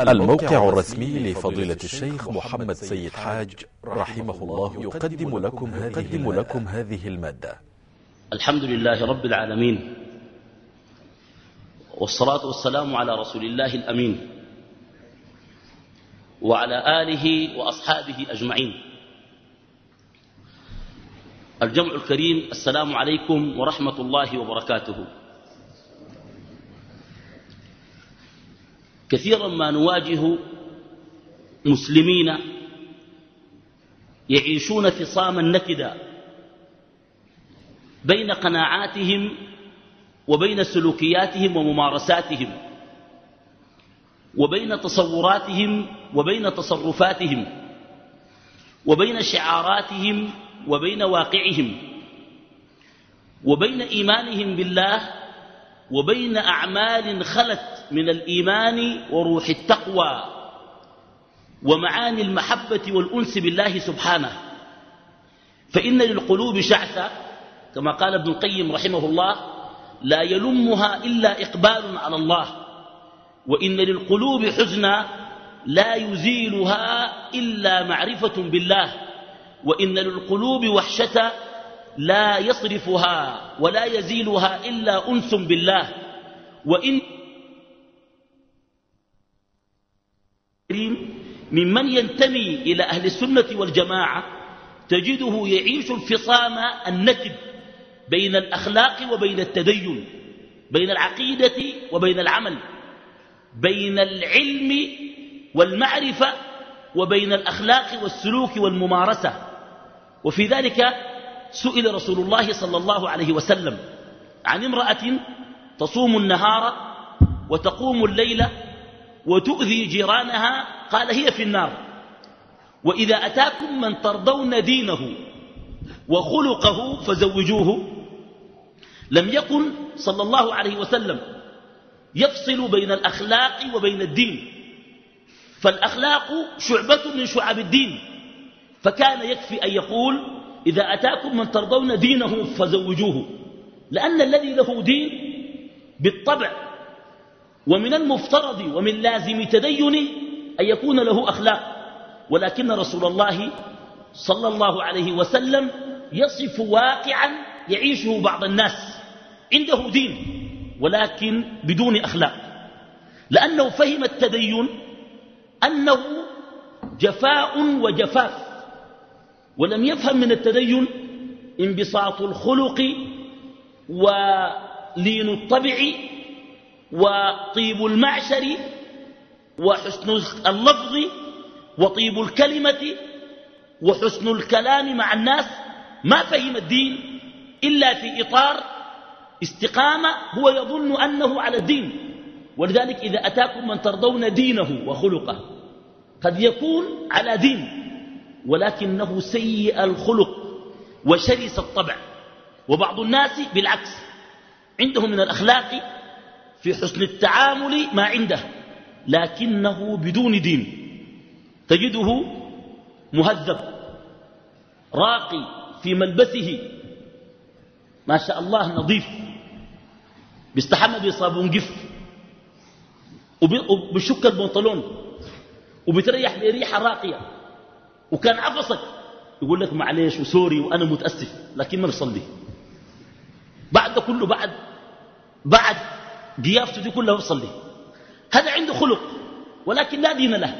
الموقع الرسمي لفضيلة الشيخ محمد سيد حاج رحمه الله يقدم لكم هذه, لكم هذه ا ل م ا د ة الحمد لله رب العالمين والصلاة والسلام على رسول الله الأمين وعلى آله وأصحابه أجمعين. الجمع الكريم السلام عليكم ورحمة الله وبركاته. كثيرا ما نواجه مسلمين يعيشون فصاما نكدا بين قناعاتهم وبين سلوكياتهم وممارساتهم وبين تصوراتهم وبين تصرفاتهم وبين شعاراتهم وبين واقعهم وبين إيمانهم بالله وبين أعمال خلت من الإيمان وروح التقوى ومعاني المحبة والأنس بالله سبحانه. فإن للقلوب شعثة كما قال ابن القيم رحمه الله لا يلمها إلا إقبال على الله. وإن للقلوب حزنا لا يزيلها إلا معرفة بالله. وإن للقلوب وحشة لا يصرفها ولا يزيلها إلا أنس بالله. وإن ممن ينتمي إلى أهل السنة والجماعة تجده يعيش الفصام النكد بين الأخلاق وبين التدين بين العقيدة وبين العمل بين العلم والمعرفة وبين الأخلاق والسلوك والممارسة. وفي ذلك سئل رسول الله صلى الله عليه وسلم عن امرأة تصوم النهار وتقوم الليل وتؤذي جيرانها قال هي في النار وإذا أتاكم من ترضون دينه وخلقه فزوجوه لم يكن صلى الله عليه وسلم يفصل بين الأخلاق وبين الدين فالأخلاق شعبة من شعب الدين فكان يكفي أن يقول إذا أتاكم من ترضون دينه فزوجوه لأن الذي له دين بالطبع ومن المفترض ومن لازم تدينه أن يكون له أخلاق ولكن رسول الله صلى الله عليه وسلم يصف واقعا يعيشه بعض الناس عنده دين ولكن بدون أخلاق لأنه فهم التدين أنه جفاء وجفاف. ولم يفهم من التدين انبساط الخلق ولين الطبع وطيب المعشر وحسن اللفظ وطيب الكلمة وحسن الكلام مع الناس. ما فهم الدين إلا في إطار استقامة هو يظن أنه على الدين. ولذلك إذا أتاكم من ترضون دينه وخلقه قد يكون على دين. ولكنه سيء الخلق وشرس الطبع. وبعض الناس بالعكس عندهم من الأخلاق في حسن التعامل ما عنده لكنه بدون دين. تجده مهذب راقي في ملبسه. ما شاء الله نظيف. بيستحمى بصابون قف وبشك البنطلون. وبتريح بريحة راقية. وكان عفصك. يقول لك معليش وسوري وأنا متأسف لكن ما بصلي. بعد كله بعد بعد ضيافته دي كلها بصلي. هذا عنده خلق ولكن لا دين له.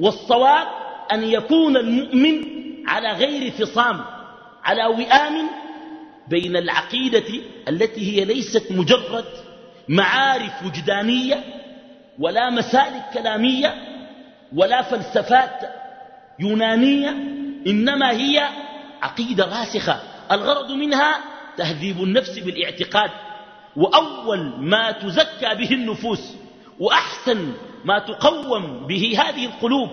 والصواب أن يكون المؤمن على غير فصام على وئام بين العقيدة التي هي ليست مجرد معارف وجدانية ولا مسالك كلامية ولا فلسفات يونانية إنما هي عقيدة راسخة. الغرض منها تهذيب النفس بالاعتقاد وأول ما تزكى به النفوس وأحسن ما تقوم به هذه القلوب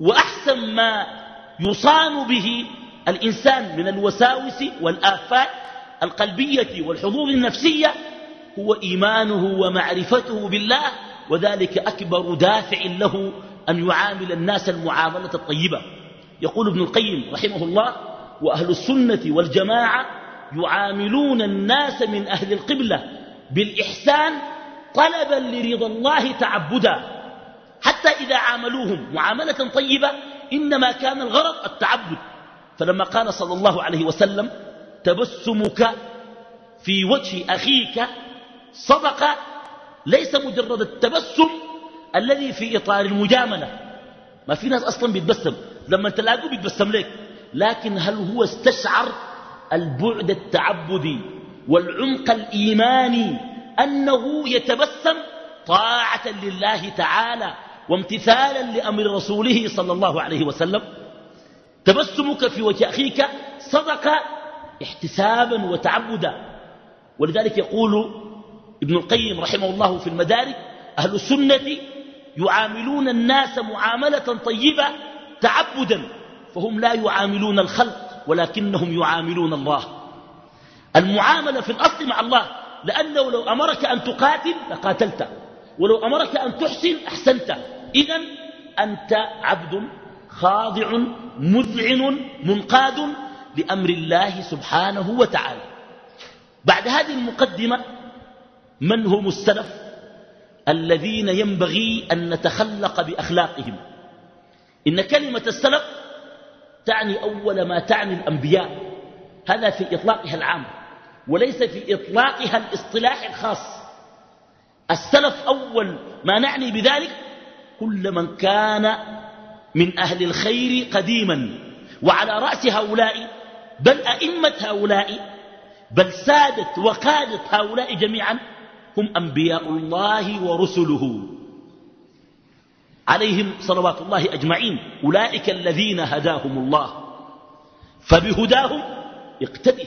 وأحسن ما يصان به الإنسان من الوساوس والآفات القلبية والحظوظ النفسية هو إيمانه ومعرفته بالله وذلك أكبر دافع له أن يعامل الناس المعاملة الطيبة. يقول ابن القيم رحمه الله وأهل السنة والجماعة يعاملون الناس من أهل القبلة بالإحسان طلبا لرضا الله تعبدا. حتى إذا عاملوهم معاملة طيبة إنما كان الغرض التعبد. فلما قال صلى الله عليه وسلم تبسمك في وجه أخيك صدق ليس مجرد التبسم الذي في إطار المجاملة. ما في ناس أصلا بيتبسم. لما تلاقوه بيتبسم لك لكن هل هو استشعر البعد التعبدي والعمق الإيماني أنه يتبسم طاعة لله تعالى وامتثالا لأمر رسوله صلى الله عليه وسلم؟ تبسمك في وجه أخيك صدق احتسابا وتعبدا. ولذلك يقول ابن القيم رحمه الله في المدارك أهل السنة يعاملون الناس معاملة طيبة تعبدا فهم لا يعاملون الخلق ولكنهم يعاملون الله. المعاملة في الأصل مع الله لأنه لو أمرك أن تقاتل لقاتلت ولو أمرك أن تحسن أحسنت. إذا أنت عبد خاضع مذعن منقاد لأمر الله سبحانه وتعالى. بعد هذه المقدمة من هم السلف؟ الذين ينبغي أن نتخلق بأخلاقهم. إن كلمة السلف تعني أول ما تعني الأنبياء. هذا في إطلاقها العام وليس في إطلاقها الاصطلاح الخاص. السلف أول ما نعني بذلك كل من كان من أهل الخير قديما وعلى رأس هؤلاء بل أئمة هؤلاء بل سادة وقادة هؤلاء جميعا هم أنبياء الله ورسله. عليهم صلوات الله أجمعين. أولئك الذين هداهم الله. فبهداهم اقتدي.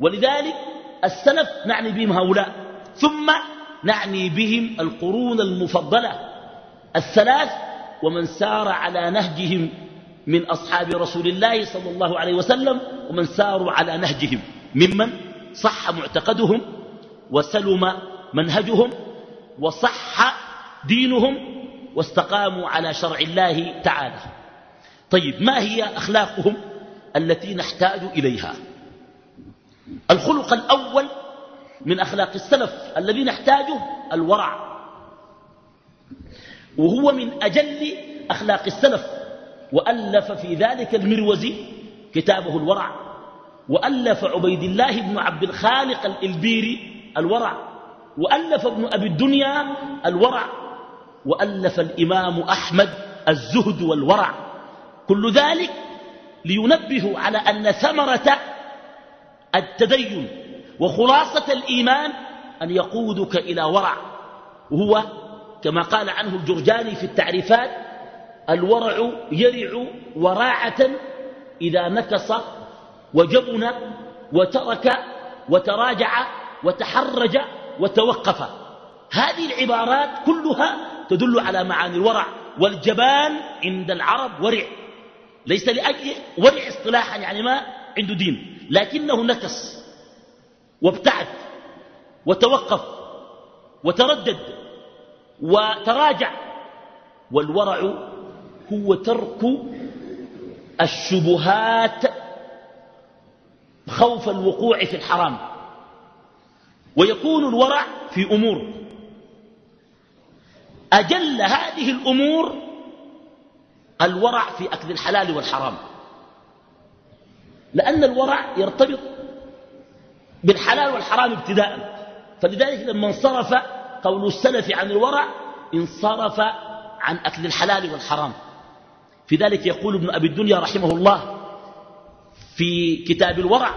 ولذلك السلف نعني بهم هؤلاء. ثم نعني بهم القرون المفضلة. الثلاث ومن سار على نهجهم من أصحاب رسول الله صلى الله عليه وسلم ومن ساروا على نهجهم. ممن صح معتقدهم وسلم منهجهم وصح دينهم واستقاموا على شرع الله تعالى. طيب ما هي أخلاقهم التي نحتاج إليها؟ الخلق الأول من أخلاق السلف الذي نحتاجه الورع. وهو من أجل أخلاق السلف. وألف في ذلك المروزي كتابه الورع. وألف عبيد الله بن عبد الخالق الإلبيري الورع. وألف ابن أبي الدنيا الورع وألف الإمام أحمد الزهد والورع. كل ذلك لينبه على أن ثمرة التدين وخلاصة الإيمان أن يقودك إلى ورع. وهو كما قال عنه الجرجاني في التعريفات الورع يرع وراعة إذا نكص وجبن وترك وتراجع وتحرج وتوقف. هذه العبارات كلها تدل على معاني الورع والجبان عند العرب ورع. ليس لأجل ورع اصطلاحا يعني ما عنده دين لكنه نكس وابتعد وتوقف وتردد وتراجع. والورع هو ترك الشبهات خوف الوقوع في الحرام. ويكون الورع في أمور. أجل هذه الأمور الورع في أكل الحلال والحرام. لأن الورع يرتبط بالحلال والحرام ابتداء. فلذلك لما انصرف قول السلف عن الورع انصرف عن أكل الحلال والحرام. في ذلك يقول ابن أبي الدنيا رحمه الله في كتاب الورع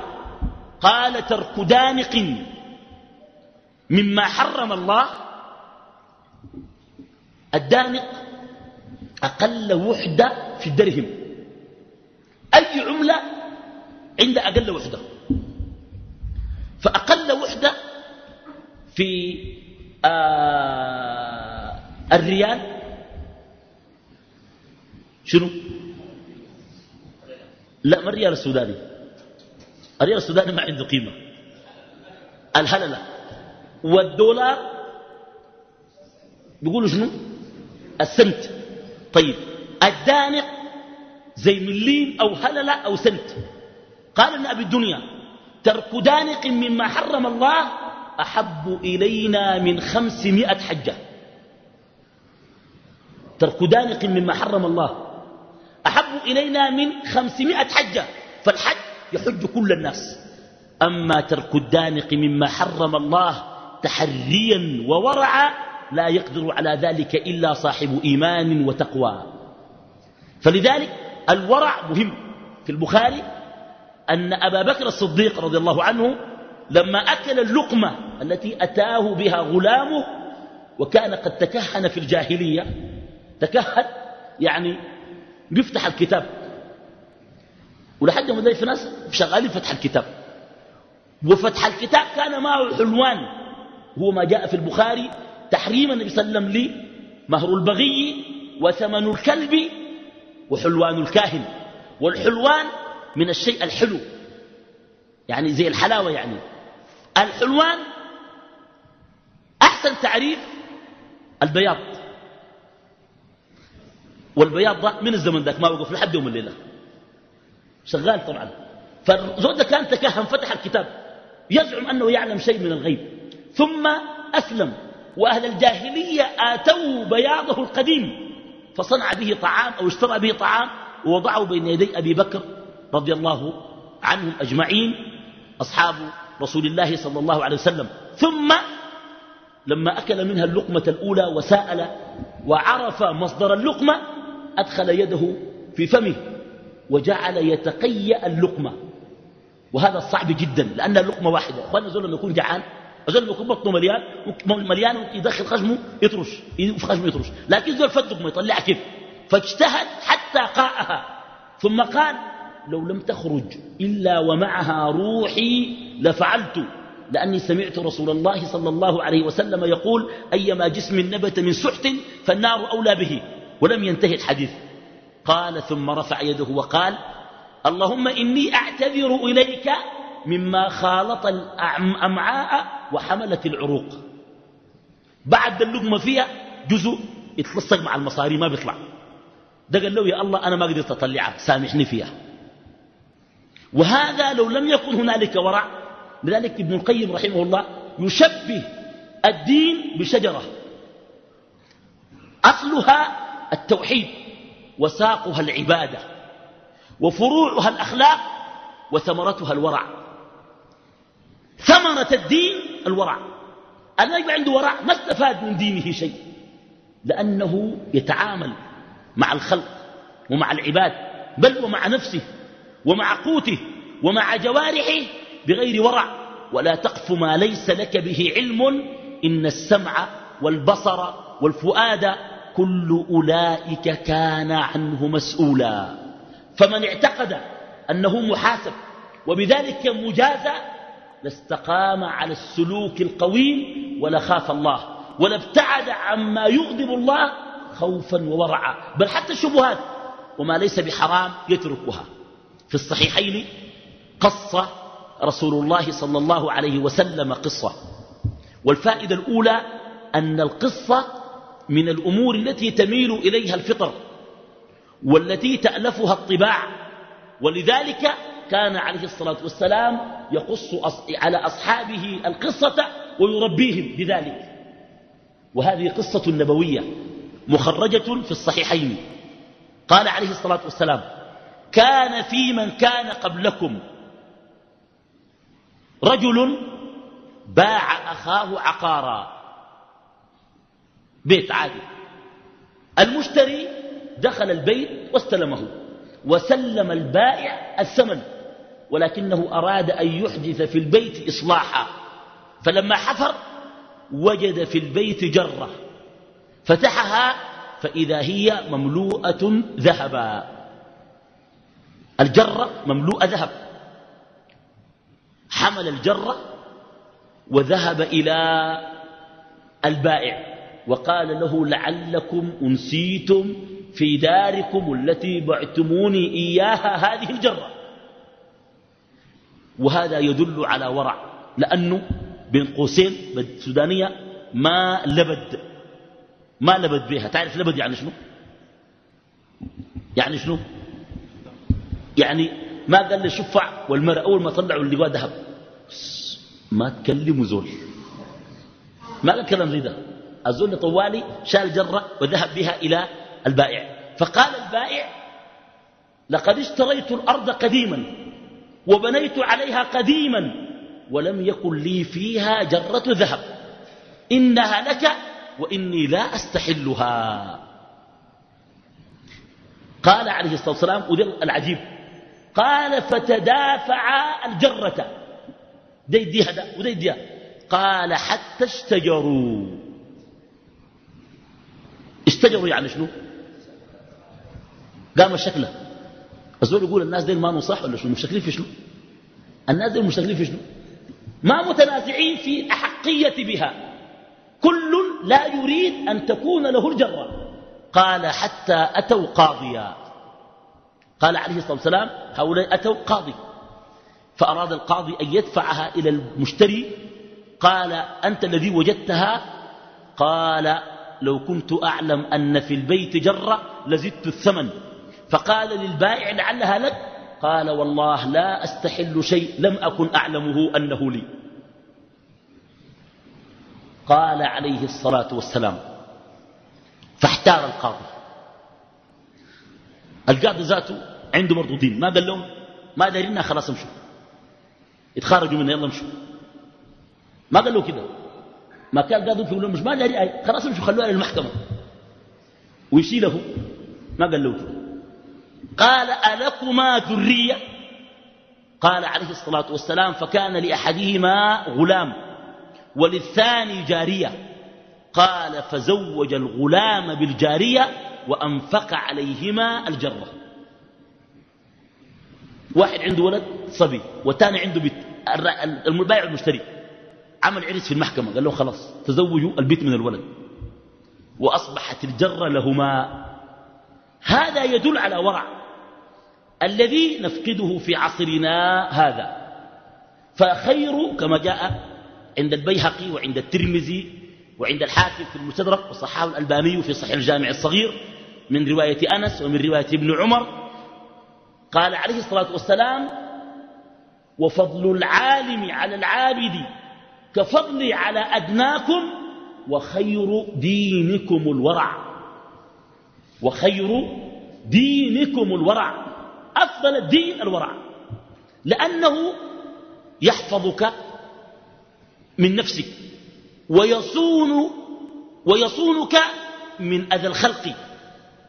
قال ترك دانق مما حرم الله الدانق أقل وحدة في الدرهم. أي عملة عند أقل وحدة؟ فأقل وحدة في آه الريال. شنو؟ لا ما الريال السوداني؟ الريال السوداني ما عنده قيمة. الهللة. والدولار بيقولوا شنو؟ السنت. طيب الدانق زي مليم أو هللة أو سنت. قال ابن أبي الدنيا ترك دانق مما حرم الله أحب إلينا من خمسمائة حجة. ترك دانق مما حرم الله أحب إلينا من خمسمائة حجة. فالحج يحج كل الناس. أما ترك الدانق مما حرم الله تحريا وورعا لا يقدر على ذلك إلا صاحب إيمان وتقوى. فلذلك الورع مهم في البخاري أن أبا بكر الصديق رضي الله عنه لما أكل اللقمة التي أتاه بها غلامه وكان قد تكهن في الجاهلية تكهن يعني بيفتح الكتاب. ولحد ما في ناس شغالين فتح الكتاب. وفتح الكتاب كان معه حلوان. هو ما جاء في البخاري تحريم النبي صلى الله عليه وسلم لي مهر البغي وثمن الكلب وحلوان الكاهن. والحلوان من الشيء الحلو. يعني زي الحلاوة يعني. الحلوان أحسن تعريف البياض. والبياض ده من الزمن ذاك ما وقف لحد يوم الليلة. شغال طبعا. فالزود كان تكهن فتح الكتاب. يزعم أنه يعلم شيء من الغيب. ثم أسلم. وأهل الجاهلية آتوا بياضه القديم فصنع به طعام أو اشترى به طعام ووضعه بين يدي أبي بكر رضي الله عنهم أجمعين أصحاب رسول الله صلى الله عليه وسلم. ثم لما أكل منها اللقمة الأولى وسأل وعرف مصدر اللقمة أدخل يده في فمه وجعل يتقيأ اللقمة. وهذا صعب جدا لأنها لقمة واحدة أخوانا زول لما يكون جعان زول لما يكون بطنه مليان مليان يدخل خشمه يطرش في خشمه يطرش لكن زول فتق ما يطلع كيف؟ فاجتهد حتى قاءها. ثم قال لو لم تخرج إلا ومعها روحي لفعلت لأني سمعت رسول الله صلى الله عليه وسلم يقول أيما جسم نبت من سحت فالنار أولى به ولم ينتهي الحديث. قال ثم رفع يده وقال اللهم إني أعتذر إليك مما خالط الأمعاء وحملت العروق. بعد اللقمة فيها جزء يتلصق مع المصاري ما بيطلع. ده قال له يا الله أنا ما قدرت أطلعها سامحني فيها. وهذا لو لم يكن هنالك ورع لذلك ابن القيم رحمه الله يشبه الدين بشجرة. أصلها التوحيد وساقها العبادة وفروعها الأخلاق وثمرتها الورع. ثمرة الدين الورع أنا يبقى عنده ورع ما استفاد من دينه شيء. لأنه يتعامل مع الخلق ومع العباد بل ومع نفسه ومع قوته ومع جوارحه بغير ورع ولا تقف ما ليس لك به علم إن السمع والبصر والفؤاد كل أولئك كان عنه مسؤولا. فمن اعتقد أنه محاسب وبذلك مجازى لاستقام على السلوك القويم ولخاف الله ولابتعد عما يغضب الله خوفا وورعا بل حتى الشبهات وما ليس بحرام يتركها. في الصحيحين قص رسول الله صلى الله عليه وسلم قصة. والفائدة الأولى أن القصة من الأمور التي تميل إليها الفطر والتي تألفها الطباع ولذلك كان عليه الصلاة والسلام يقص على أصحابه القصة ويربيهم بذلك. وهذه قصة نبوية مخرجة في الصحيحين. قال عليه الصلاة والسلام كان في من كان قبلكم. رجل باع أخاه عقارا. بيت عادي. المشتري دخل البيت واستلمه. وسلم البائع الثمن ولكنه أراد أن يحدث في البيت إصلاحا. فلما حفر وجد في البيت جرة. فتحها فإذا هي مملوءة ذهبا. الجرة مملوءة ذهب. حمل الجرة وذهب إلى البائع وقال له لعلكم أنسيتم في داركم التي بعتموني إياها هذه الجرة. وهذا يدل على ورع لأنه بين قوسين بالسودانية ما لبد ما لبد بها. تعرف لبد يعني شنو؟ يعني شنو؟ يعني ما قال لي شفع والمرأة أول ما طلعوا اللي ذهب. ما تكلموا زول. ما قال كلام زي ده. الزول طوالي شال جرة وذهب بها إلى البائع. فقال البائع لقد اشتريت الأرض قديما وبنيت عليها قديما ولم يكن لي فيها جرة ذهب. إنها لك وإني لا أستحلها. قال عليه الصلاة والسلام وذي العجيب قال فتدافع الجرة. ده يديها ده وده يديها. قال حتى اشتجروا. اشتجروا يعني شنو؟ قام شكله؟ الزول يقول الناس دي ما نصح ولا شنو؟ مشكلين في شنو؟ الناس دي مشكلين في شنو؟ ما متنازعين في الأحقية بها. كل لا يريد أن تكون له الجرة. قال حتى أتوا قاضيا. قال عليه الصلاة والسلام هؤلاء أتوا قاضي. فأراد القاضي أن يدفعها إلى المشتري. قال أنت الذي وجدتها؟ قال لو كنت أعلم أن في البيت جرة لزدت الثمن. فقال للبائع لعلها لك؟ قال والله لا أستحل شيء لم أكن أعلمه أنه لي. قال عليه الصلاة والسلام فاحتار القاضي. القاضي ذاته عنده برضو دين. ما قال لهم؟ ما دارينا خلاص امشوا. يتخرجوا منها يلا امشوا. ما قال له كده. ما كان قاضي يقول لهم مش ما داري خلاص امشوا خلوها للمحكمة. ويشيله. ما قال له كده. قال ألكما ذرية؟ قال عليه الصلاة والسلام فكان لأحدهما غلام وللثاني جارية. قال فزوج الغلام بالجارية وأنفق عليهما الجرة. واحد عنده ولد صبي والثاني عنده بيت البائع المشتري. عمل عرس في المحكمة قال له خلاص تزوجوا البيت من الولد. وأصبحت الجرة لهما. هذا يدل على ورع الذي نفقده في عصرنا هذا. فخير كما جاء عند البيهقي وعند الترمذي وعند الحاكم في المستدرك وصححه الألباني في صحيح الجامع الصغير من رواية أنس ومن رواية ابن عمر. قال عليه الصلاة والسلام وفضل العالم على العابد كفضلي على أدناكم وخير دينكم الورع. وخير دينكم الورع. أفضل الدين الورع. لأنه يحفظك من نفسك ويصون ويصونك من أذى الخلق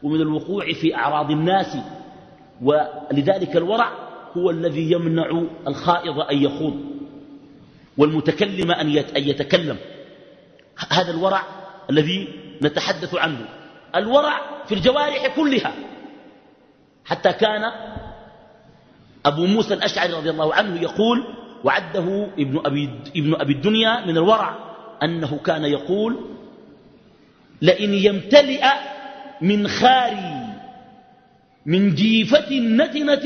ومن الوقوع في أعراض الناس. ولذلك الورع هو الذي يمنع الخائض أن يخوض والمتكلم أن يتكلم. هذا الورع الذي نتحدث عنه. الورع في الجوارح كلها. حتى كان أبو موسى الأشعري رضي الله عنه يقول وعده ابن أبي, ابن أبي الدنيا من الورع أنه كان يقول لئن يمتلئ من خاري من جيفة نتنة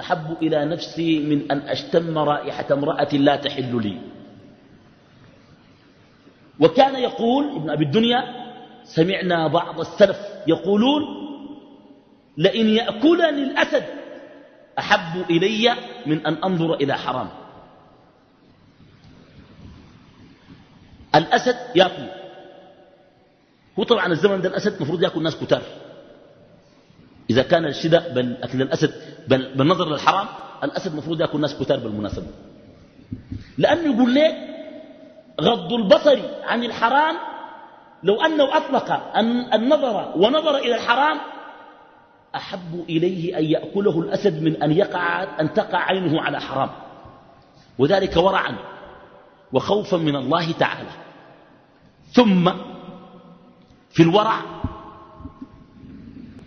أحب إلى نفسي من أن أشتم رائحة امرأة لا تحل لي. وكان يقول ابن أبي الدنيا سمعنا بعض السلف يقولون لئن يأكلني الأسد أحب إلي من أن أنظر إلى حرام. الأسد يأكل. هو طبعا الزمن ده الأسد مفروض يأكل ناس كتار. إذا كان الشدة بل أكل الأسد بل بالنظر للحرام الأسد مفروض يأكل ناس كتار بالمناسبة. لأنه يقول لك غض البصر عن الحرام لو أنه أطلق النظر ونظر إلى الحرام أحب إليه أن يأكله الأسد من أن, يقع أن تقع عينه على حرام. وذلك ورعا وخوفا من الله تعالى. ثم في الورع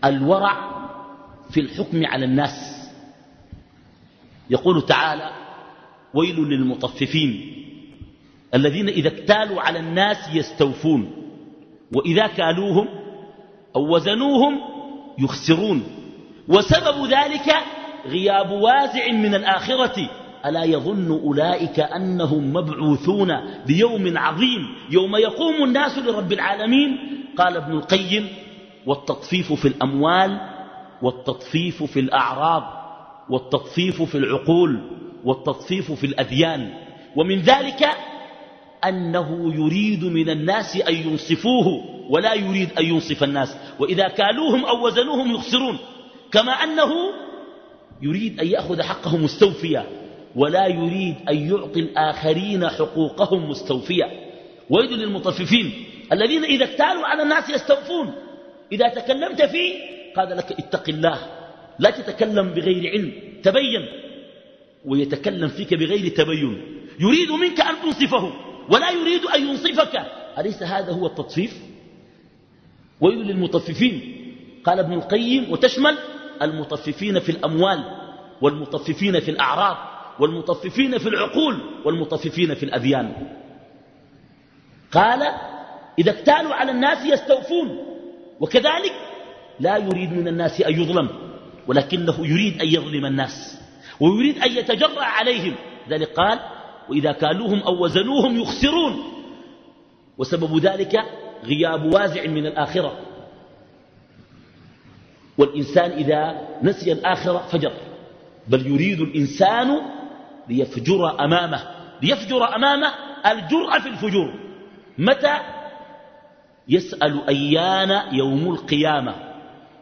الورع في الحكم على الناس. يقول تعالى ويل للمطففين الذين إذا اكتالوا على الناس يستوفون وإذا كالوهم أو وزنوهم يخسرون. وسبب ذلك غياب وازع من الآخرة. ألا يظن أولئك أنهم مبعوثون ليوم عظيم يوم يقوم الناس لرب العالمين؟ قال ابن القيم والتطفيف في الأموال والتطفيف في الأعراض والتطفيف في العقول والتطفيف في الأذيان ومن ذلك أنه يريد من الناس أن ينصفوه ولا يريد أن ينصف الناس. وإذا كالوهم أو وزنوهم يخسرون. كما أنه يريد أن يأخذ حقه مستوفيا. ولا يريد أن يعطي الآخرين حقوقهم مستوفيا. ويد للمطففين. الذين إذا اكتالوا على الناس يستوفون. إذا تكلمت فيه قال لك اتق الله. لا تتكلم بغير علم. تبين. ويتكلم فيك بغير تبين. يريد منك أن تنصفه. ولا يريد أن ينصفك. أليس هذا هو التطفيف؟ ويل للمطففين. قال ابن القيم وتشمل المطففين في الأموال والمطففين في الأعراض والمطففين في العقول والمطففين في الأذيان قال إذا اكتالوا على الناس يستوفون. وكذلك لا يريد من الناس أن يظلم ولكنه يريد أن يظلم الناس ويريد أن يتجرأ عليهم. ذلك قال وإذا كالوهم أو وزنوهم يخسرون. وسبب ذلك غياب وازع من الآخرة. والإنسان إذا نسي الآخرة فجر. بل يريد الإنسان ليفجر أمامه. ليفجر أمامه الجرأة في الفجور. متى؟ يسأل أيان يوم القيامة.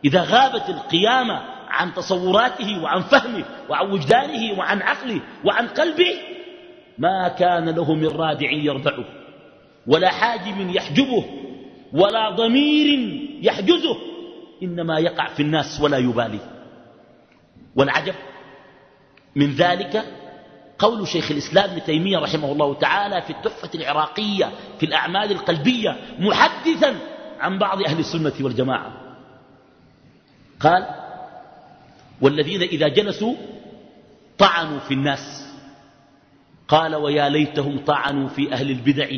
إذا غابت القيامة عن تصوراته وعن فهمه وعن وجدانه وعن عقله وعن قلبه ما كان له من رادع يردعه ولا حاجب يحجبه ولا ضمير يحجزه إنما يقع في الناس ولا يبالي. والعجب من ذلك قول شيخ الإسلام ابن تيمية رحمه الله تعالى في التحفة العراقية في الأعمال القلبية محدثا عن بعض أهل السنة والجماعة. قال والذين إذا جلسوا طعنوا في الناس. قال ويا ليتهم طعنوا في أهل البدع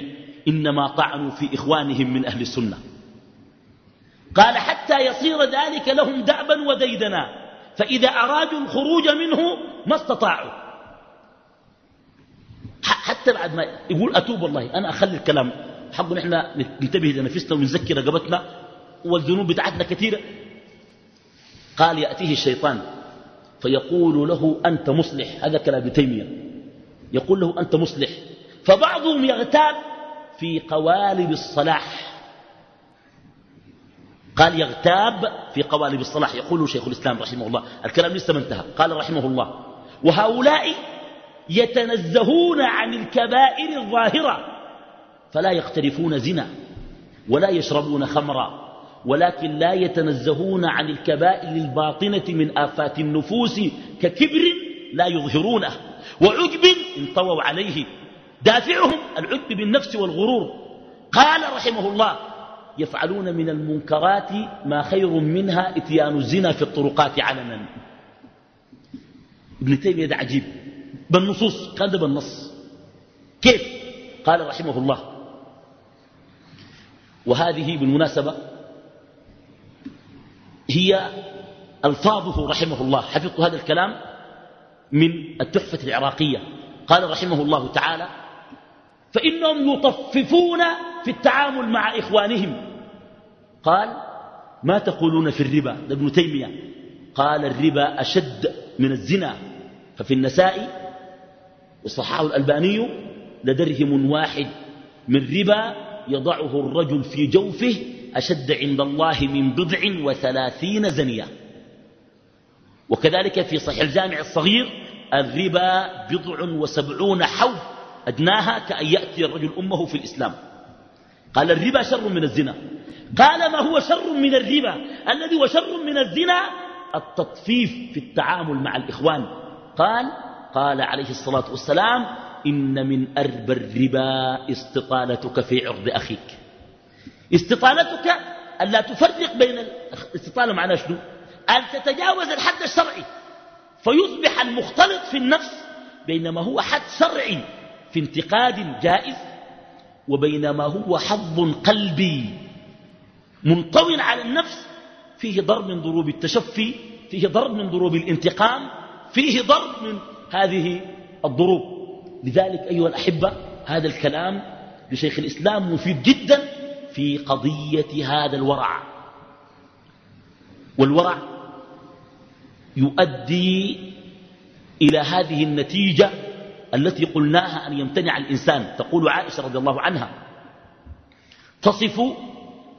إنما طعنوا في إخوانهم من أهل السنة. قال حتى يصير ذلك لهم دأبا وديدنا فإذا أرادوا الخروج منه ما استطاعوا. حتى بعد ما يقول أتوب والله أنا أخلي الكلام. حق نحن ننتبه لنفسنا ونزكي رقبتنا والذنوب بتاعتنا كثيرة. قال يأتيه الشيطان فيقول له أنت مصلح هذا كلام ابن تيمية. يقول له أنت مصلح. فبعضهم يغتاب في قوالب الصلاح. قال يغتاب في قوالب الصلاح. يقول شيخ الإسلام رحمه الله الكلام لسه ما انتهى. قال رحمه الله وهؤلاء يتنزهون عن الكبائر الظاهرة فلا يقترفون زنا ولا يشربون خمرا ولكن لا يتنزهون عن الكبائر الباطنة من آفات النفوس ككبر لا يظهرونه. وعجب انطووا عليه. دافعهم العجب بالنفس والغرور. قال رحمه الله يفعلون من المنكرات ما خير منها إتيان الزنا في الطرقات علنا. ابن تيمية ده عجيب. بالنصوص كان ده بالنص. كيف؟ قال رحمه الله وهذه بالمناسبة هي ألفاظه رحمه الله. حفظت هذا الكلام؟ من التحفة العراقية. قال رحمه الله تعالى فإنهم يطففون في التعامل مع إخوانهم. قال ما تقولون في الربا؟ ده ابن تيمية. قال الربا أشد من الزنا. ففي النساء وصححه الألباني لدرهم واحد من ربا يضعه الرجل في جوفه أشد عند الله من بضع وثلاثين زنية. وكذلك في صحيح الجامع الصغير الربا بضع وسبعون حول أدناها كأن يأتي الرجل أمه في الإسلام. قال الربا شر من الزنا. قال ما هو شر من الربا؟ الذي هو شر من الزنا التطفيف في التعامل مع الإخوان. قال قال عليه الصلاة والسلام إن من أربى الربا استطالتك في عرض أخيك. استطالتك أن لا تفرق بين الاستطالة معناه شنو؟ أن تتجاوز الحد الشرعي. فيصبح المختلط في النفس بينما هو حد شرعي في انتقاد جائز وبينما هو حظ قلبي. منطو على النفس فيه ضرب من ضروب التشفي فيه ضرب من ضروب الانتقام فيه ضرب من هذه الضروب. لذلك أيها الأحبة هذا الكلام لشيخ الإسلام مفيد جدا في قضية هذا الورع. والورع يؤدي إلى هذه النتيجة التي قلناها أن يمتنع الإنسان. تقول عائشة رضي الله عنها تصف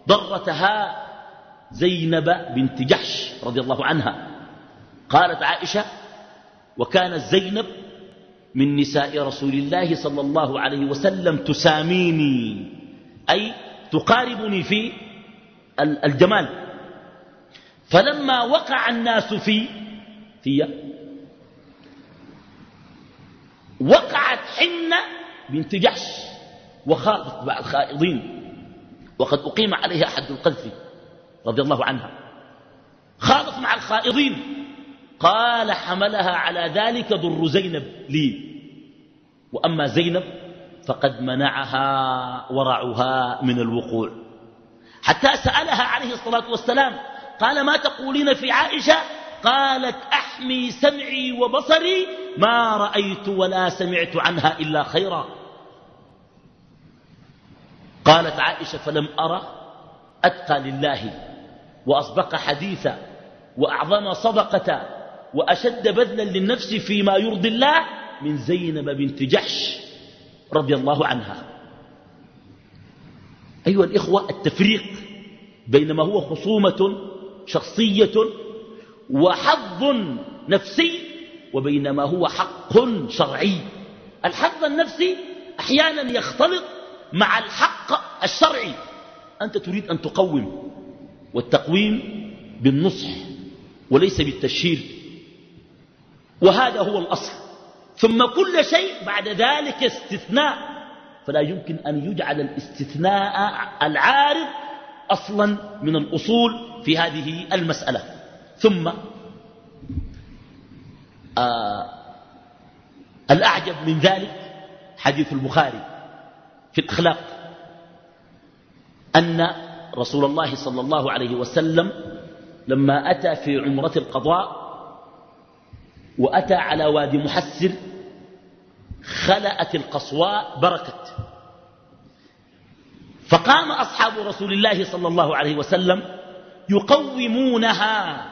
ضرتها زينب بنت جحش رضي الله عنها. قالت عائشة وكانت زينب من نساء رسول الله صلى الله عليه وسلم تساميني أي تقاربني في الجمال. فلما وقع الناس في في وقعت حنة بنت جحش وخاضت مع الخائضين. وقد أقيم عليها حد القذف رضي الله عنها. خاضت مع الخائضين. قال حملها على ذلك ضر زينب لي. وأما زينب فقد منعها ورعها من الوقوع. حتى سألها عليه الصلاة والسلام قال ما تقولين في عائشة قالت أحمي سمعي وبصري ما رأيت ولا سمعت عنها إلا خيرا. قالت عائشة فلم أرى أتقى لله وأصدق حديثا وأعظم صدقة وأشد بذلا للنفس فيما يرضي الله من زينب بنت جحش رضي الله عنها. أيها الإخوة التفريق بين ما هو خصومة شخصية وحظ نفسي وبين ما هو حق شرعي. الحظ النفسي أحيانا يختلط مع الحق الشرعي. أنت تريد أن تقوم والتقويم بالنصح وليس بالتشهير. وهذا هو الأصل. ثم كل شيء بعد ذلك استثناء. فلا يمكن أن يجعل الاستثناء العارض أصلا من الأصول في هذه المسألة. ثم آه الأعجب من ذلك حديث البخاري في الأخلاق أن رسول الله صلى الله عليه وسلم لما أتى في عمرة القضاء وأتى على وادي محسر خلأت القصواء بركت. فقام أصحاب رسول الله صلى الله عليه وسلم يقومونها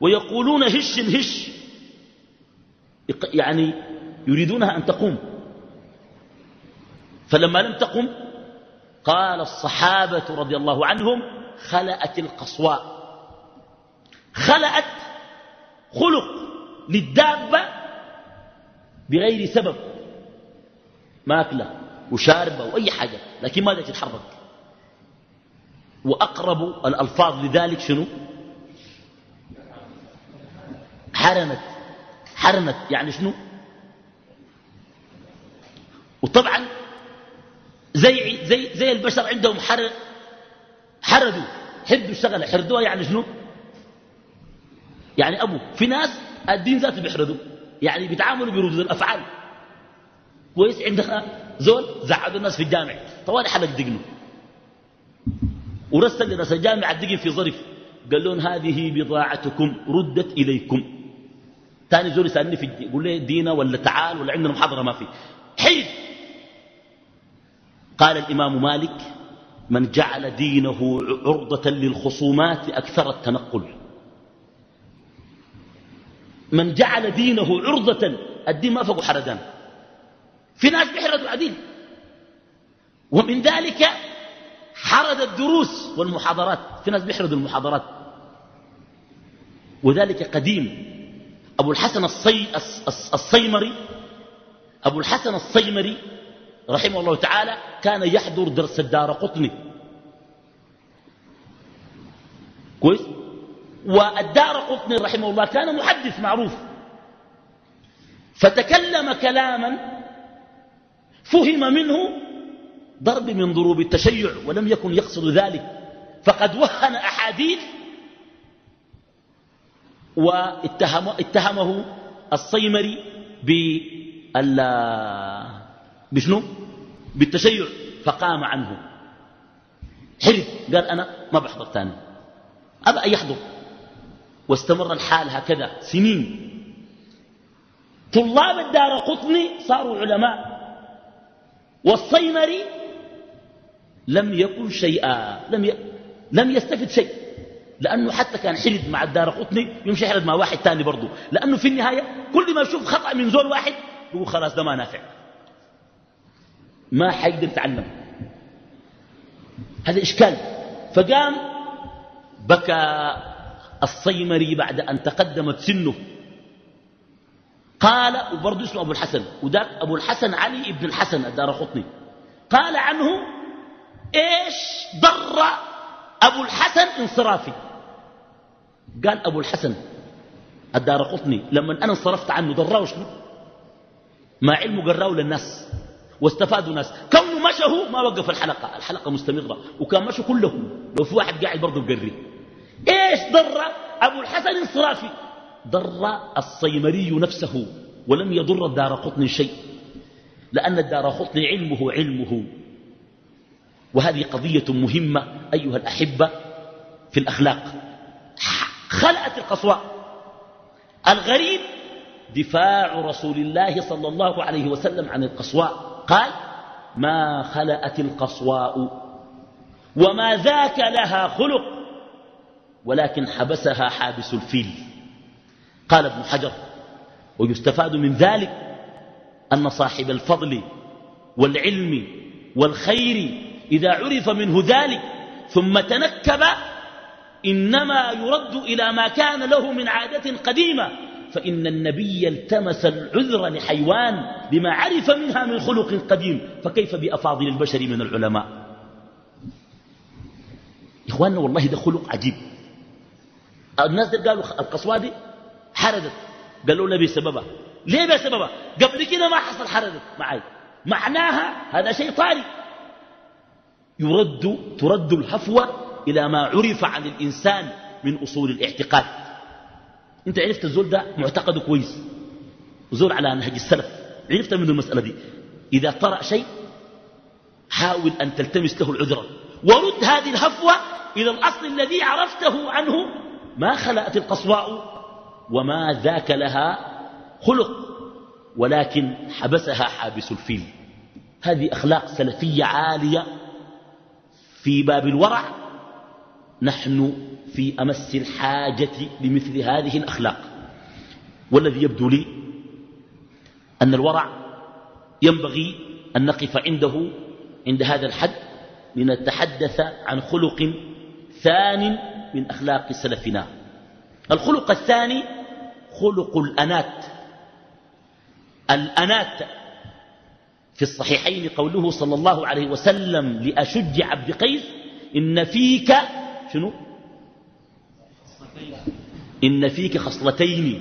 ويقولون هش هش يعني يريدونها أن تقوم. فلما لم تقم قال الصحابة رضي الله عنهم خلأت القصواء. خلأت خلق للدابة بغير سبب. ماكلة وشاربة وأي حاجة لكن ماذا تتحرك. وأقرب الألفاظ لذلك شنو؟ حرنت حرنت يعني شنو؟ وطبعا زي, زي, زي البشر عندهم حر حردوا. حدوا الشغلة. حردوها يعني شنو؟ يعني أبو في ناس الدين ذاته بيحردوا. يعني بيتعاملوا بردود الأفعال. كويس؟ عندها زول زعدوا الناس في الجامع. طوال حلق دقنه. ورسل لناس الجامع الدقن في ظرف. قال لهم هذه بضاعتكم. ردت إليكم. ثاني زول يسألني في يقول لي دينا ولا تعال ولا عندنا محاضرة ما في. حيث قال الإمام مالك من جعل دينه عرضة للخصومات أكثر التنقل. من جعل دينه عرضة الدين ما فوق حردان في ناس بيحردوا عديل ومن ذلك حرد الدروس والمحاضرات. في ناس بيحردوا المحاضرات. وذلك قديم. أبو الحسن الصي الصيمري أبو الحسن الصيمري رحمه الله تعالى كان يحضر درس الدار قطني. كويس؟ والدار قطني رحمه الله كان محدث معروف. فتكلم كلاما فهم منه ضرب من ضروب التشيع ولم يكن يقصد ذلك. فقد وهن أحاديث واتهمه الصيمري بشنو؟ بالتشيع فقام عنه. حرف قال أنا ما بحضر ثاني أبى أن يحضر. واستمر الحال هكذا سنين. طلاب الدار قطني صاروا علماء. والصيمري لم يكن شيئا. لم ي... لم يستفد شيء. لأنه حتى كان حرد مع الدار قطني يمشي يحرد مع واحد ثاني برضه لأنه في النهاية كل ما يشوف خطأ من زول واحد يقول خلاص ده ما نافع. ما حيقدر يتعلم. هذا إشكال. فقام بكى الصيمري بعد أن تقدمت سنه. قال وبرضه اسمه أبو الحسن وذاك أبو الحسن علي ابن الحسن الدار خطني قال عنه إيش ضر أبو الحسن انصرافي؟ قال أبو الحسن الدار قطني لما أنا انصرفت عنه ضراه شنو؟ ما علمه قراه للناس واستفادوا ناس. كونه مشوا ما وقف الحلقة الحلقة مستمرة وكان مشوا كلهم. لو في واحد قاعد برضه بقري. إيش ضر أبو الحسن انصرافي؟ ضر الصيمري نفسه ولم يضر الدار قطني شيء لأن الدار قطني علمه علمه. وهذه قضية مهمة أيها الأحبة في الأخلاق. خلأت القصواء الغريب دفاع رسول الله صلى الله عليه وسلم عن القصواء قال ما خلأت القصواء وما ذاك لها خلق ولكن حبسها حابس الفيل. قال ابن حجر ويستفاد من ذلك أن صاحب الفضل والعلم والخير إذا عرف منه ذلك ثم تنكب إنما يرد إلى ما كان له من عادة قديمة. فإن النبي التمس العذر لحيوان بما عرف منها من خلق قديم. فكيف بأفاضل البشر من العلماء؟ إخواننا والله ده خلق عجيب. الناس قالوا القصوى حردت. قالوا له بسببها ليه بسببها قبل كده ما حصل حردت معي معناها هذا شيء طارئ. يرد ترد الهفوة إلى ما عرف عن الإنسان من أصول الاعتقاد. أنت عرفت الزول ده معتقده كويس. زول على نهج السلف. عرفت منه المسألة دي. إذا طرأ شيء حاول أن تلتمس له العذرة ورد هذه الهفوة إلى الأصل الذي عرفته عنه. ما خلأت القصواء وما ذاك لها خلق ولكن حبسها حابس الفيل. هذه أخلاق سلفية عالية في باب الورع. نحن في أمس الحاجة لمثل هذه الأخلاق. والذي يبدو لي أن الورع ينبغي أن نقف عنده عند هذا الحد لنتحدث عن خلق ثان من أخلاق سلفنا. الخلق الثاني خلق الأنات. الأنات في الصحيحين قوله صلى الله عليه وسلم لأشج عبد قيس إن فيك شنو؟ إن فيك خصلتين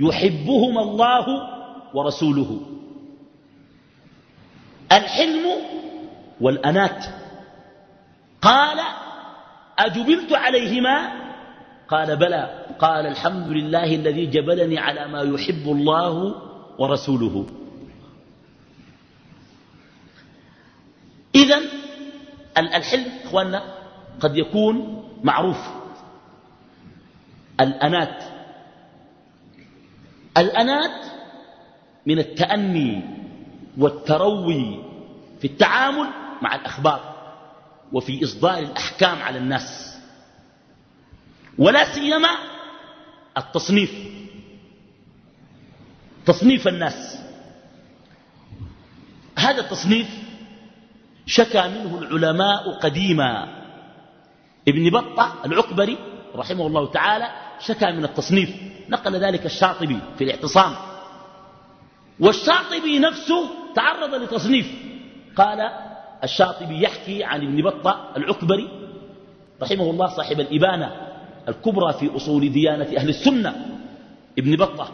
يحبهما الله ورسوله. الحلم والأنات. قال أجبلت عليهما؟ قال بلى. قال الحمد لله الذي جبلني على ما يحب الله ورسوله. إذا الحلم إخواننا قد يكون معروف. الأنات. الأنات من التأني والتروي في التعامل مع الأخبار وفي إصدار الأحكام على الناس. ولا سيما التصنيف. تصنيف الناس. هذا التصنيف شكى منه العلماء قديما. ابن بطة العكبري رحمه الله تعالى شكى من التصنيف نقل ذلك الشاطبي في الاعتصام. والشاطبي نفسه تعرض لتصنيف. قال الشاطبي يحكي عن ابن بطة العكبري رحمه الله صاحب الإبانة الكبرى في أصول ديانة أهل السنة. ابن بطة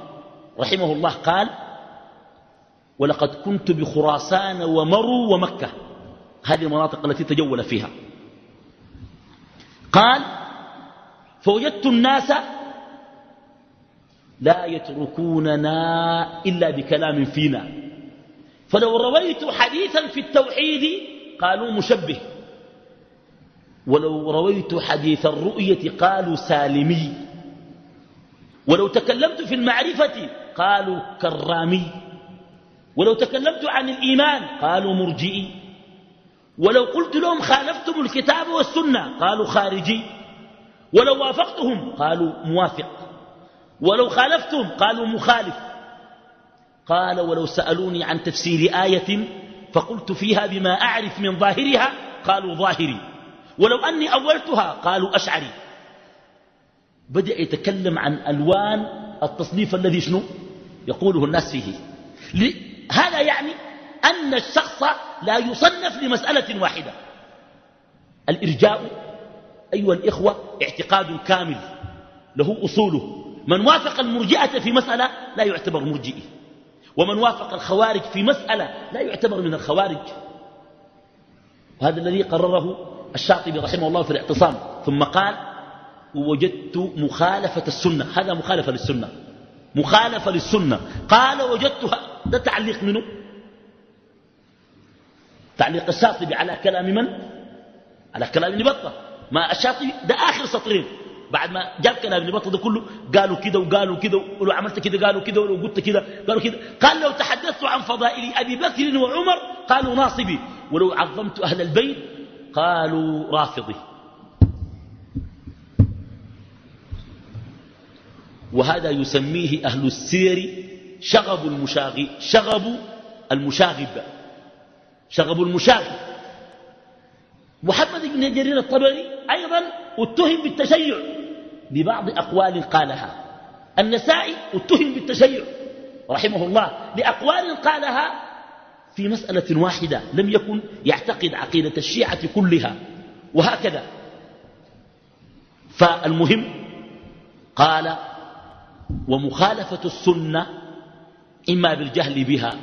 رحمه الله قال ولقد كنت بخراسان ومرو ومكة. هذه المناطق التي تجول فيها. قال فوجدت الناس لا يتركوننا إلا بكلام فينا. فلو رويت حديثا في التوحيد قالوا مشبه. ولو رويت حديث الرؤية قالوا سالمي. ولو تكلمت في المعرفة قالوا كرامي. ولو تكلمت عن الإيمان قالوا مرجئي. ولو قلت لهم خالفتم الكتاب والسنة قالوا خارجي. ولو وافقتهم قالوا موافق. ولو خالفتهم قالوا مخالف. قال ولو سألوني عن تفسير آية فقلت فيها بما أعرف من ظاهرها قالوا ظاهري. ولو أني أولتها قالوا أشعري. بدأ يتكلم عن ألوان التصنيف الذي شنو؟ يقوله الناس فيه. هذا يعني أن الشخص لا يصنف لمسألة واحدة. الإرجاء أيها الإخوة اعتقاد كامل له أصوله. من وافق المرجئة في مسألة لا يعتبر مرجئي. ومن وافق الخوارج في مسألة لا يعتبر من الخوارج. وهذا الذي قرره الشاطبي رحمه الله في الاعتصام. ثم قال وجدت مخالفة السنة. هذا مخالفة للسنة. مخالفة للسنة. قال وجدتها. ده تعليق منه. تعليق الشاطبي على كلام من؟ على كلام ابن بطة. ما الشاطبي ده آخر سطرين. بعد ما جاب كلام ابن بطة ده كله قالوا كده وقالوا كده ولو عملت كده قالوا كده ولو قلت كده قالوا كده. قال لو تحدثت عن فضائل أبي بكر وعمر قالوا ناصبي. ولو عظمت أهل البيت قالوا رافضي. وهذا يسميه أهل السير شغب المشاغب شغب المشاغب. شغب المشاغب. محمد بن جرير الطبري أيضا اتهم بالتشيع ببعض أقوال قالها. النسائي اتهم بالتشيع رحمه الله لأقوال قالها في مسألة واحدة لم يكن يعتقد عقيدة الشيعة كلها وهكذا. فالمهم قال ومخالفة السنة إما بالجهل بها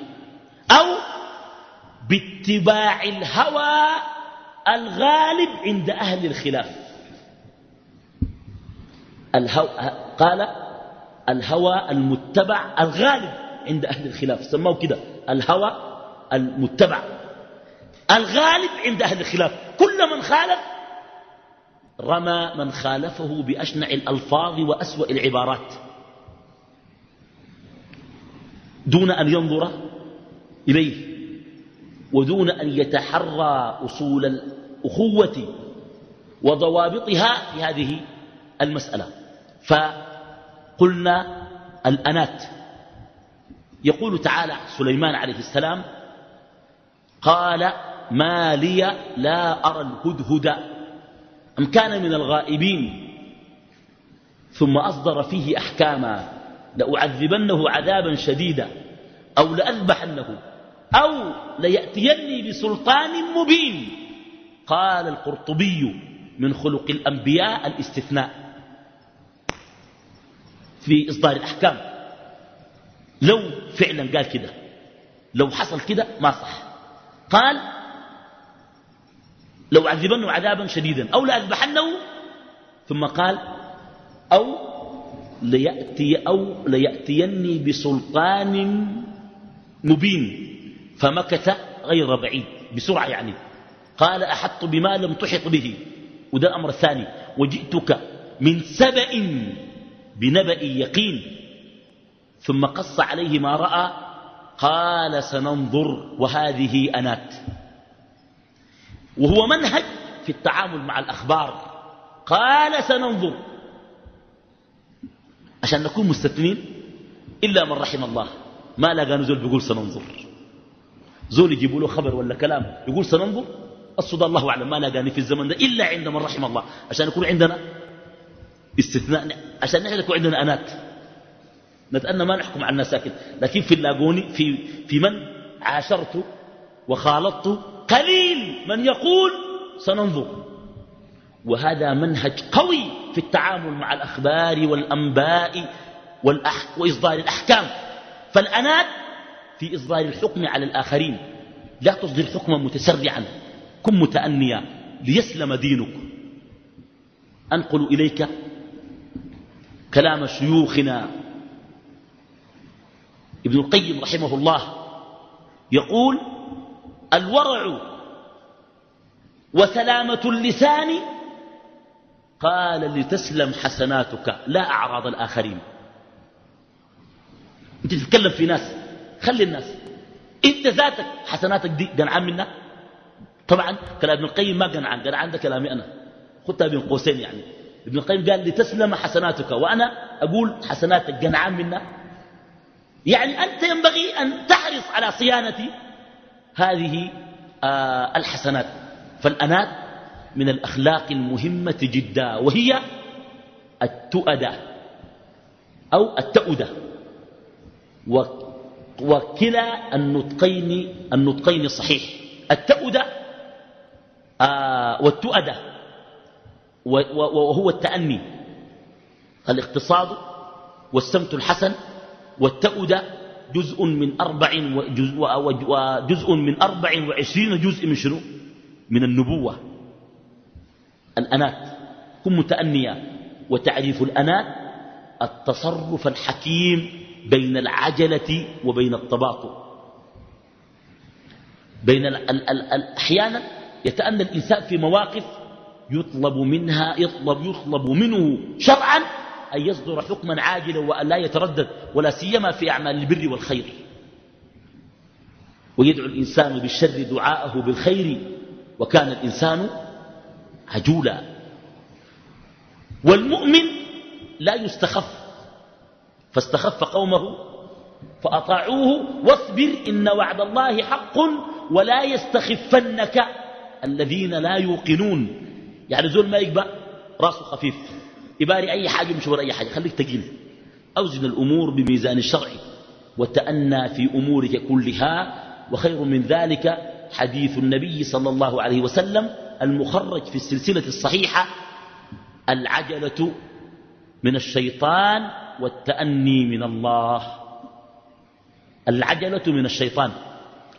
أو باتباع الهوى الغالب عند أهل الخلاف. الهو... قال الهوى المتبع الغالب عند أهل الخلاف. سموه كده. الهوى المتبع الغالب عند أهل الخلاف. كل من خالف رمى من خالفه بأشنع الألفاظ وأسوأ العبارات. دون أن ينظر إليه. ودون أن يتحرى أصول الأخوة وضوابطها في هذه المسألة. فقلنا الأنات. يقول تعالى سليمان عليه السلام قال ما لي لا أرى الهدهد. أم كان من الغائبين. ثم أصدر فيه أحكاما لأعذبنه عذابا شديدا أو لأذبحنه. أو ليأتيني بسلطان مبين. قال القرطبي من خلق الأنبياء الاستثناء. في إصدار الأحكام. لو فعلا قال كده. لو حصل كده ما صح. قال لو عذبنه عذابا شديدا أو لأذبحنه ثم قال أو ليأتي أو ليأتيني بسلطان مبين. فمكث غير بعيد بسرعة يعني. قال أحط بما لم تحط به. وده الأمر الثاني وجئتك من سبأ بنبأ يقين. ثم قص عليه ما رأى. قال سننظر وهذه أنات وهو منهج في التعامل مع الأخبار. قال سننظر. عشان نكون مستثنين. إلا من رحم الله. ما لقى نزول بيقول سننظر. زول يجيبوا له خبر ولا كلام يقول سننظر؟ الصدى الله أعلم ما لقاني في الزمن ده إلا عند من رحم الله. عشان يكون عندنا استثناء عشان نحن يكون عندنا أنات. نتأنى ما نحكم على الناس ساكت لكن في اللاقوني في, في من؟ عاشرت وخالطت قليل من يقول سننظر. وهذا منهج قوي في التعامل مع الأخبار والأنباء. وإصدار الأحكام. فالأنات في إصدار الحكم على الآخرين. لا تصدر حكما متسرعا. كن متأنيا. ليسلم دينك. أنقل إليك كلام شيوخنا. ابن القيم رحمه الله يقول الورع وسلامة اللسان قال لتسلم حسناتك. لا أعراض الآخرين. أنت تتكلم في ناس خلي الناس. انت ذاتك حسناتك دي قنعان منها؟ طبعا كلام ابن القيم ما قنعان قنعان ده كلامي أنا. خدتها بين قوسين يعني. ابن القيم قال لتسلم حسناتك وأنا أقول حسناتك قنعان منها. يعني أنت ينبغي أن تحرص على صيانة هذه آه، الحسنات. فالأنات من الأخلاق المهمة جدا وهي التؤدة أو التؤدة. وكلا النطقين النطقين صحيح. التؤدة آه والتؤدة وهو التأني. الاقتصاد والسمت الحسن والتؤدة جزء من أربع وجزء من أربع وعشرين جزء من شنو؟ من النبوة. الأنات كن متأنيا وتعريف الأنات التصرف الحكيم بين العجلة وبين التباطؤ. بين أحيانا يتأنى الإنسان في مواقف يطلب منها يطلب يطلب منه شرعا أن يصدر حكما عاجلا وأن لا يتردد ولا سيما في أعمال البر والخير. ويدعو الإنسان بالشر دعاءه بالخير وكان الإنسان عجولا. والمؤمن لا يستخف فاستخف قومه فأطاعوه واصبر إن وعد الله حق ولا يستخفنك الذين لا يوقنون. يعني زول ما يقبأ راسه خفيف. يباري أي حاجة مش أي حاجة. خليك تقيل. أوزن الأمور بميزان الشرع. وتأنى في أمورك كلها. وخير من ذلك حديث النبي صلى الله عليه وسلم المخرج في السلسلة الصحيحة العجلة من الشيطان والتأني من الله. العجلة من الشيطان.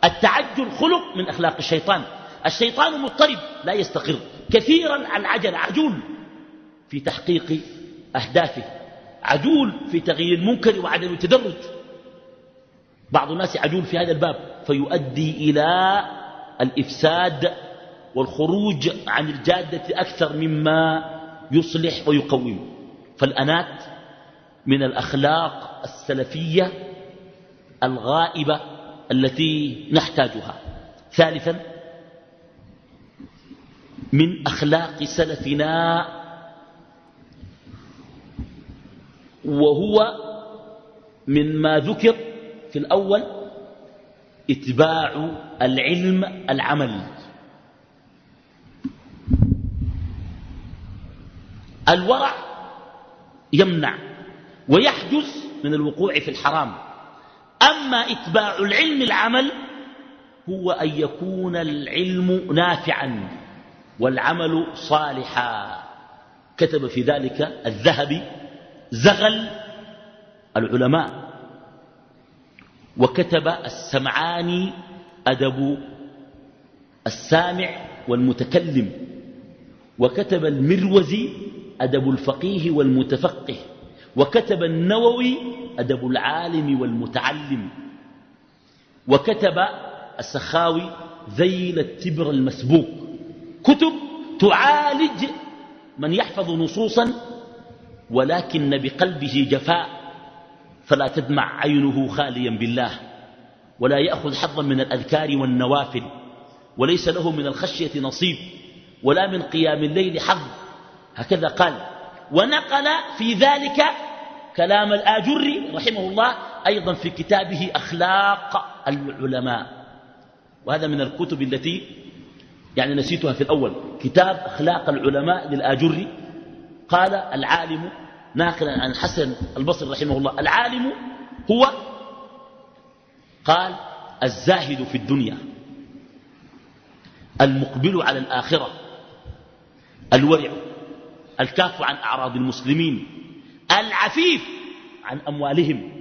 التعجل خلق من أخلاق الشيطان. الشيطان مضطرب لا يستقر. كثيرا العجل عجول في تحقيق أهدافه. عجول في تغيير المنكر وعدم التدرج. بعض الناس عجول في هذا الباب فيؤدي إلى الإفساد والخروج عن الجادة أكثر مما يصلح ويقوم. فالأنات من الأخلاق السلفية الغائبة التي نحتاجها. ثالثا من أخلاق سلفنا وهو مما ذكر في الأول اتباع العلم العمل الورع يمنع ويحجز من الوقوع في الحرام. أما إتباع العلم العمل هو أن يكون العلم نافعا والعمل صالحا. كتب في ذلك الذهبي زغل العلماء وكتب السمعاني أدب السامع والمتكلم وكتب المروزي أدب الفقيه والمتفقه. وكتب النووي أدب العالم والمتعلم وكتب السخاوي ذيل التبر المسبوق. كتب تعالج من يحفظ نصوصا ولكن بقلبه جفاء فلا تدمع عينه خاليا بالله ولا يأخذ حظا من الأذكار والنوافل وليس له من الخشية نصيب ولا من قيام الليل حظ. هكذا قال ونقل في ذلك كلام الآجري رحمه الله أيضا في كتابه أخلاق العلماء. وهذا من الكتب التي يعني نسيتها في الأول. كتاب أخلاق العلماء للآجري. قال العالم ناقلا عن حسن البصري رحمه الله العالم هو قال الزاهد في الدنيا المقبل على الآخرة الورع الكاف عن أعراض المسلمين. العفيف عن أموالهم.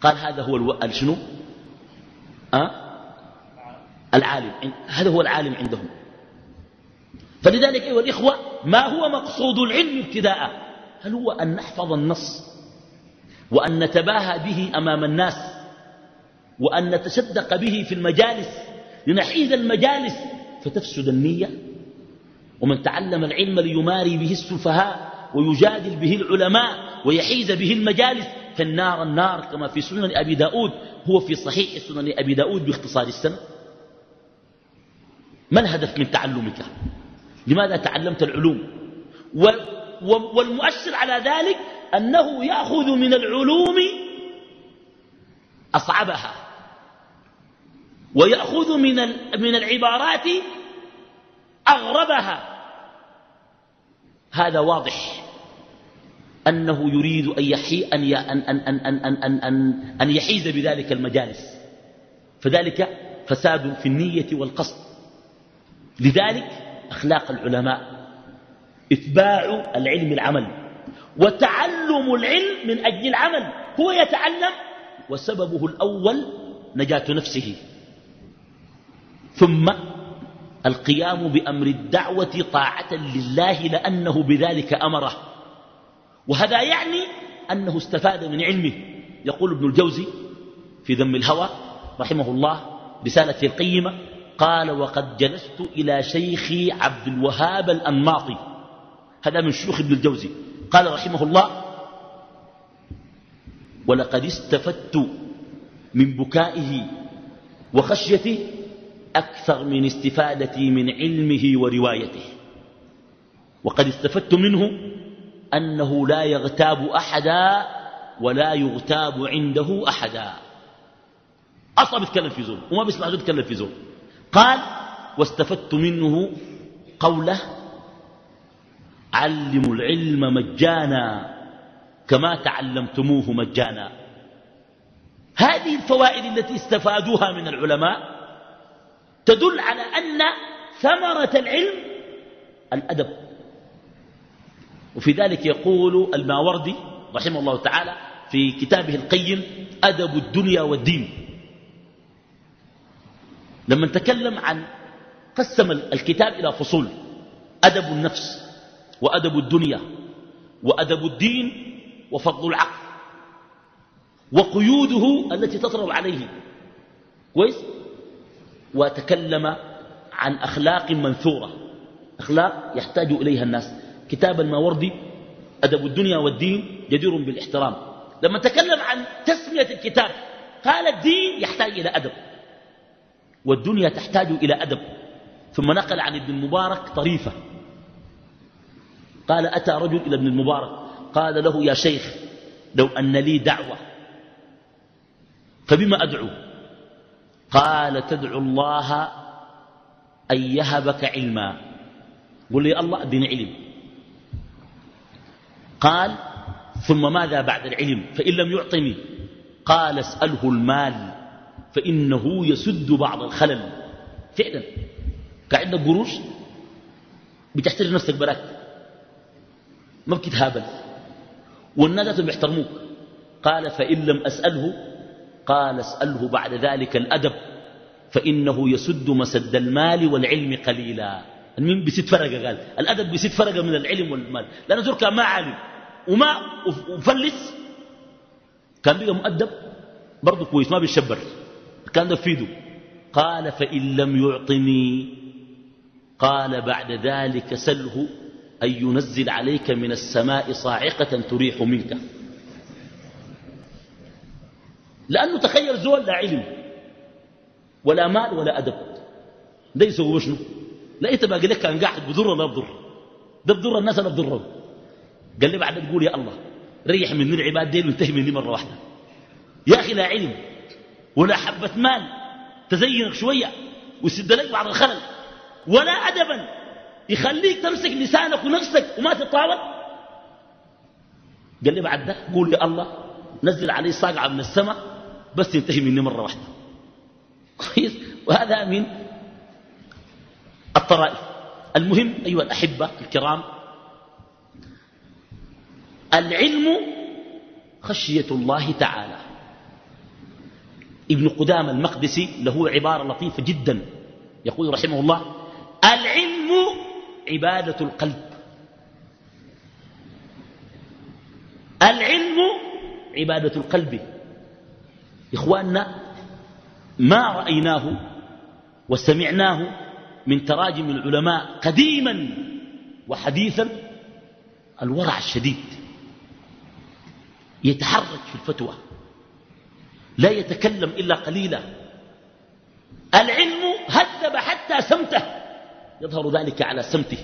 قال هذا هو ألو... شنو؟ أه؟ العالم هذا هو العالم عندهم. فلذلك أيها الإخوة ما هو مقصود العلم ابتداء؟ هل هو أن نحفظ النص؟ وأن نتباهى به أمام الناس؟ وأن نتصدق به في المجالس؟ لنحيد المجالس فتفسد النية؟ ومن تعلم العلم ليماري به السفهاء ويجادل به العلماء ويحيز به المجالس فالنار النار كما في سنن أبي داود هو في صحيح سنن أبي داود باختصار السنة. ما الهدف من تعلمك؟ لماذا تعلمت العلوم؟ والمؤشر على ذلك أنه يأخذ من العلوم أصعبها ويأخذ من العبارات أغربها. هذا واضح. أنه يريد أن, يحي أن, أن, أن, أن, أن, أن, أن, أن يحيز بذلك المجالس. فذلك فساد في النية والقصد. لذلك أخلاق العلماء إتباع العلم العمل وتعلم العلم من أجل العمل. هو يتعلم وسببه الأول نجاة نفسه. ثم القيام بأمر الدعوة طاعة لله لأنه بذلك أمره. وهذا يعني أنه استفاد من علمه. يقول ابن الجوزي في ذم الهوى رحمه الله رسالته القيمة قال وقد جلست إلى شيخي عبد الوهاب الأنماطي. هذا من شيوخ ابن الجوزي. قال رحمه الله ولقد استفدت من بكائه وخشيته أكثر من استفادتي من علمه وروايته. وقد استفدت منه أنه لا يغتاب أحدا ولا يغتاب عنده أحدا. أصلا بيتكلم في زول وما بيسمع زول يتكلم في زول. قال واستفدت منه قوله علموا العلم مجانا كما تعلمتموه مجانا. هذه الفوائد التي استفادوها من العلماء تدل على أن ثمرة العلم الأدب. وفي ذلك يقول الماوردي رحمه الله تعالى في كتابه القيم أدب الدنيا والدين. لما تكلم عن قسم الكتاب إلى فصول أدب النفس وأدب الدنيا وأدب الدين وفضل العقل وقيوده التي تطرب عليه. كويس؟ وتكلم عن أخلاق منثورة. أخلاق يحتاج إليها الناس. كتاب الماوردي أدب الدنيا والدين جدير بالإحترام. لما تكلم عن تسمية الكتاب قال الدين يحتاج إلى أدب. والدنيا تحتاج إلى أدب. ثم نقل عن ابن المبارك طريفة. قال أتى رجل إلى ابن المبارك قال له يا شيخ لو أن لي دعوة فبما أدعو؟ قال تدعو الله أن يهبك علما. قل لي الله أدني علم. قال ثم ماذا بعد العلم؟ فإن لم يعطني. قال اسأله المال فإنه يسد بعض الخلل. فعلا. كعندك قروش؟ بتحترم نفسك براك. ما بتتهابل. والناس بيحترموك. قال فإن لم أسأله قال اسأله بعد ذلك الأدب فإنه يسد مسد المال والعلم قليلا. المهم بست فرقة قال. الأدب بست فرقة من العلم والمال. لأنه زور كان ما عالم وما وفلس كان بقى مؤدب برضه كويس ما بيشبر. كان ده فيده قال فإن لم يعطني قال بعد ذلك سله أن ينزل عليك من السماء صاعقة تريح منك. لأنه تخيل زول لا علم ولا مال ولا أدب. ده يسوي شنو؟ لا أنت باقي لك كان قاعد بضر ولا بضر ده بضر الناس ولا بضرهم قال لي بعد تقول يا الله ريح من العباد ديل وانتهي مني مرة واحدة. يا أخي لا علم ولا حبة مال. تزينك شوية ويسد لك بعض الخلل. ولا أدبا. يخليك تمسك لسانك ونفسك وما تطاول قال لي بعد ده قول يا الله نزل علي صاقعة من السماء. بس ينتهي مني مرة واحدة. كويس؟ وهذا من الطرائف. المهم أيها الأحبة الكرام العلم خشية الله تعالى. ابن قدام المقدسي له عبارة لطيفة جدا يقول رحمه الله العلم عبادة القلب. العلم عبادة القلب. إخواننا ما رأيناه وسمعناه من تراجم العلماء قديما وحديثا الورع الشديد يتحرك في الفتوى لا يتكلم إلا قليلا. العلم هذب حتى سمته يظهر ذلك على سمته.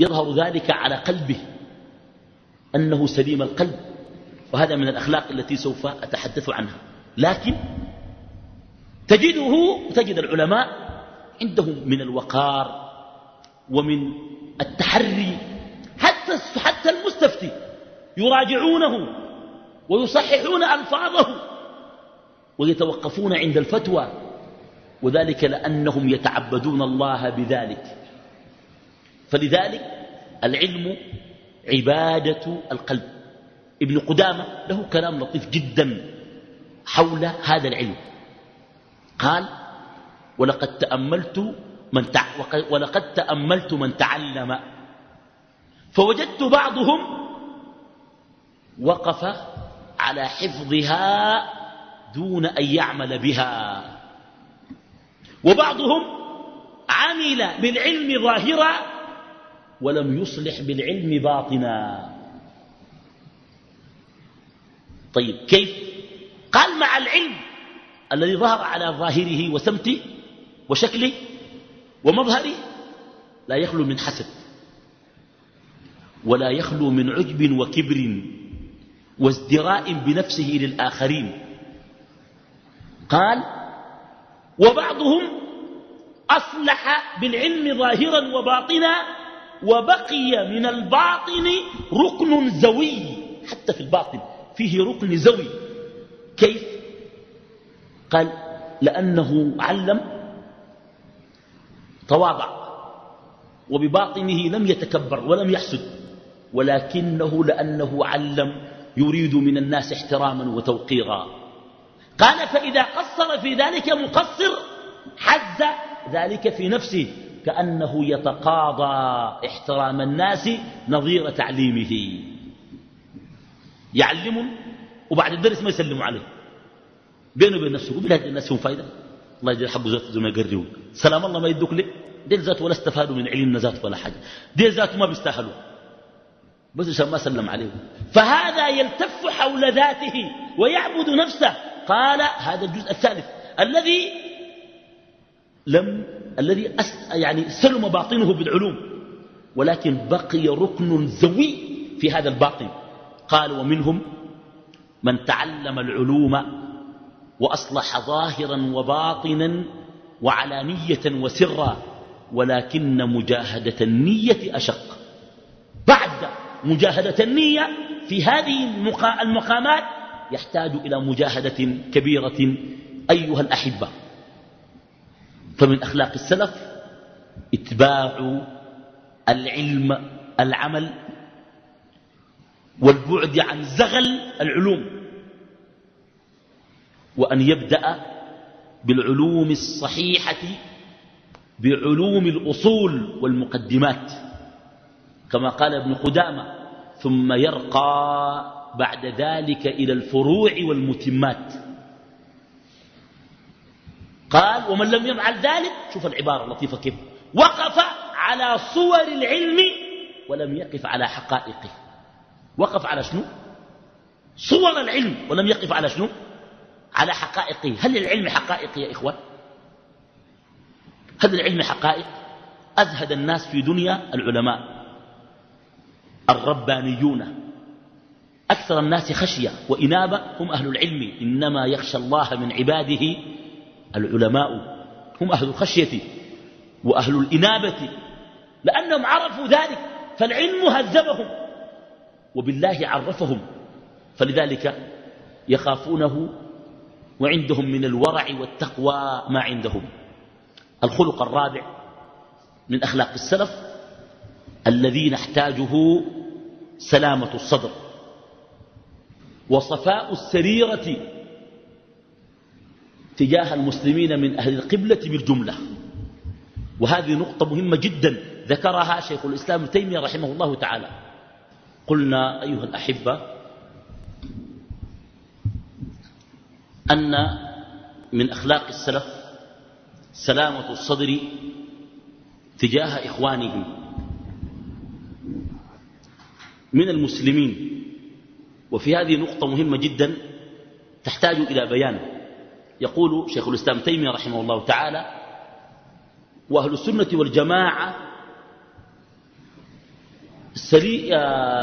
يظهر ذلك على قلبه أنه سليم القلب. وهذا من الأخلاق التي سوف أتحدث عنها. لكن تجده تجد العلماء عندهم من الوقار ومن التحري حتى حتى المستفتي يراجعونه ويصححون ألفاظه ويتوقفون عند الفتوى وذلك لأنهم يتعبدون الله بذلك. فلذلك العلم عبادة القلب. ابن قدامة له كلام لطيف جدا حول هذا العلم. قال ولقد تأملت من تع... ولقد تأملت من تعلم. فوجدت بعضهم وقف على حفظها دون أن يعمل بها. وبعضهم عمل بالعلم ظاهرا ولم يصلح بالعلم باطنا. طيب كيف؟ قال مع العلم الذي ظهر على ظاهره وسمته وشكله ومظهره لا يخلو من حسد ولا يخلو من عجب وكبر وازدراء بنفسه للآخرين. قال وبعضهم أصلح بالعلم ظاهرا وباطنا وبقي من الباطن ركن زوي حتى في الباطن. فيه ركن زوي. كيف؟ قال لأنه علم تواضع وبباطنه لم يتكبر ولم يحسد ولكنه لأنه علم يريد من الناس احتراما وتوقيرا. قال فإذا قصر في ذلك مقصر حز ذلك في نفسه كأنه يتقاضى احترام الناس نظير تعليمه. يعلم وبعد الدرس ما يسلموا عليه. بينه وبين نفسه يقول هذه الناس هم فايدة. الله يجعل حبه ذاته ما يقررون سلام الله ما يدوك لي ديل ذاته ولا استفادوا من علم ذاته ولا حاجة. ديل ذاته ما بيستاهلوا. بس عشان ما سلم عليه فهذا يلتف حول ذاته ويعبد نفسه. قال هذا الجزء الثالث. الذي لم الذي أس يعني سلم باطنه بالعلوم. ولكن بقي ركن زوي في هذا الباطن. قال ومنهم من تعلم العلوم وأصلح ظاهرا وباطنا وعلانية وسرا ولكن مجاهدة النية أشق. بعد مجاهدة النية في هذه المقامات يحتاج إلى مجاهدة كبيرة أيها الأحبة. فمن أخلاق السلف اتباع العلم العمل والبعد عن زغل العلوم. وأن يبدأ بالعلوم الصحيحة بعلوم الأصول والمقدمات. كما قال ابن قدامة ثم يرقى بعد ذلك إلى الفروع والمتمات. قال ومن لم يفعل ذلك شوف العبارة اللطيفة كيف وقف على صور العلم ولم يقف على حقائقه. وقف على شنو؟ صور العلم ولم يقف على شنو؟ على حقائقه. هل العلم حقائق يا إخوان؟ هل العلم حقائق؟ أزهد الناس في دنيا العلماء. الربانيون. أكثر الناس خشية وإنابة هم أهل العلم. إنما يخشى الله من عباده العلماء. هم أهل الخشية وأهل الإنابة. لأنهم عرفوا ذلك فالعلم هذبهم وبالله عرفهم. فلذلك يخافونه وعندهم من الورع والتقوى ما عندهم. الخلق الرابع من أخلاق السلف الذي نحتاجه سلامة الصدر. وصفاء السريرة تجاه المسلمين من أهل القبلة بالجملة. وهذه نقطة مهمة جدا ذكرها شيخ الإسلام تيمية رحمه الله تعالى. قلنا أيها الأحبة أن من أخلاق السلف سلامة الصدر تجاه إخوانهم من المسلمين. وفي هذه نقطة مهمة جدا تحتاج إلى بيان. يقول شيخ الإسلام تيمية رحمه الله تعالى وأهل السنة والجماعة